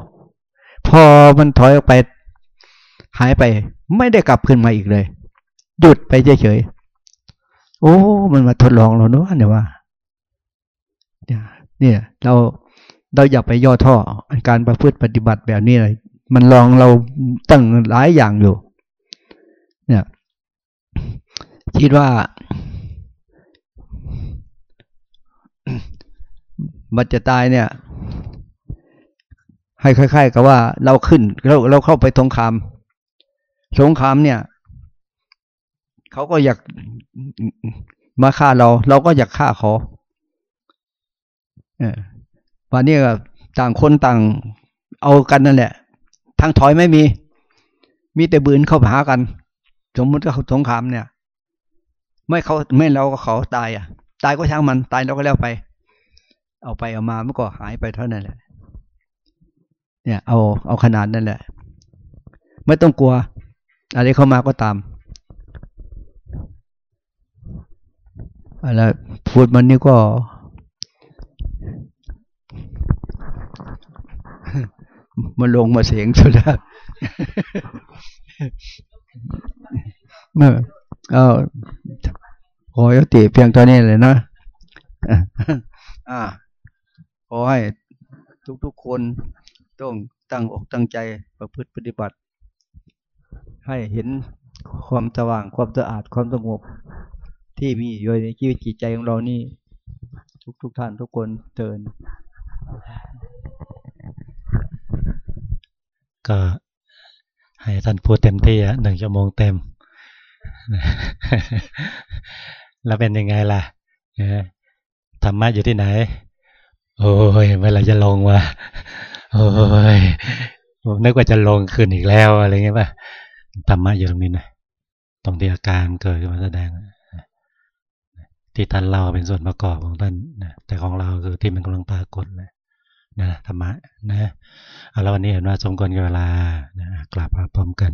พอมันถอยออกไป หายไป ไม่ได้กลับขึ้นมาอีกเลย หยุดไปเฉยๆ โอ้ มันมาทดลองเราเนอะเนี่ยว่าเนี่ย เราเราอย่าไปย่อท่อการประพฤติปฏิบัติแบบนี้เลยมันลองเราตั้งหลายอย่างอยู่ เนี่ยคิดว่ามันจะตายเนี่ย ให้ค่อยๆกับว่าเราขึ้นเราเราเข้าไปสงคราม สงครามเนี่ย เขาก็อยากมาฆ่าเรา เราก็อยากฆ่าเขาเออวันนี้ก็ต่างคนต่างเอากันนั่นแหละ ทางถอยไม่มี มีแต่บืนเข้าหากัน สมมติก็สงครามเนี่ย ไม่เขาไม่เราก็เขาตายอะ ตายก็ช่างมัน ตายเราก็แล้วไป เอาไปเอามามันก็หายไปเท่านั้นแหละ เนี่ย เอาเอาขนาดนั่นแหละ ไม่ต้องกลัว อะไรเข้ามาก็ตาม อะไรพูดมันนี่ก็ มันลงมาเสียงสุดแล้วเมื่อเอาขอยุติเพียงเท่านี้เลยนะอ่าขอให้ทุกๆคนต้องตั้งอกตั้งใจประพฤติปฏิบัติ ให้เห็นความสว่างความสะอาดความสงบ ที่มีอยู่ในชีวิตจิตใจของเรานี่ ทุกๆทท่านทุกคนเตือนก็ให้ท่านพูดเต็มที่อะหนึ่งชั่วโมงเต็ม แล้วเป็นยังไงล่ะธรรมะอยู่ที่ไหน โอ้ยเมื่อไรจะลงวะโอ้ยนึกว่าจะลงขึ้นอีกแล้วอะไรเงี้ยป่ะธรรมะอยู่ตรงนี้นะตรงที่อาการเกิดขึ้นมาแสดง ที่ท่านเล่าเป็นส่วนประกอบของท่านนะแต่ของเราคือที่มันกำลังปรากฏเลยนะธรรมะนะเอาแล้ววันนี้เห็นว่าสมควรกับเวลานะกลับมาพร้อมกัน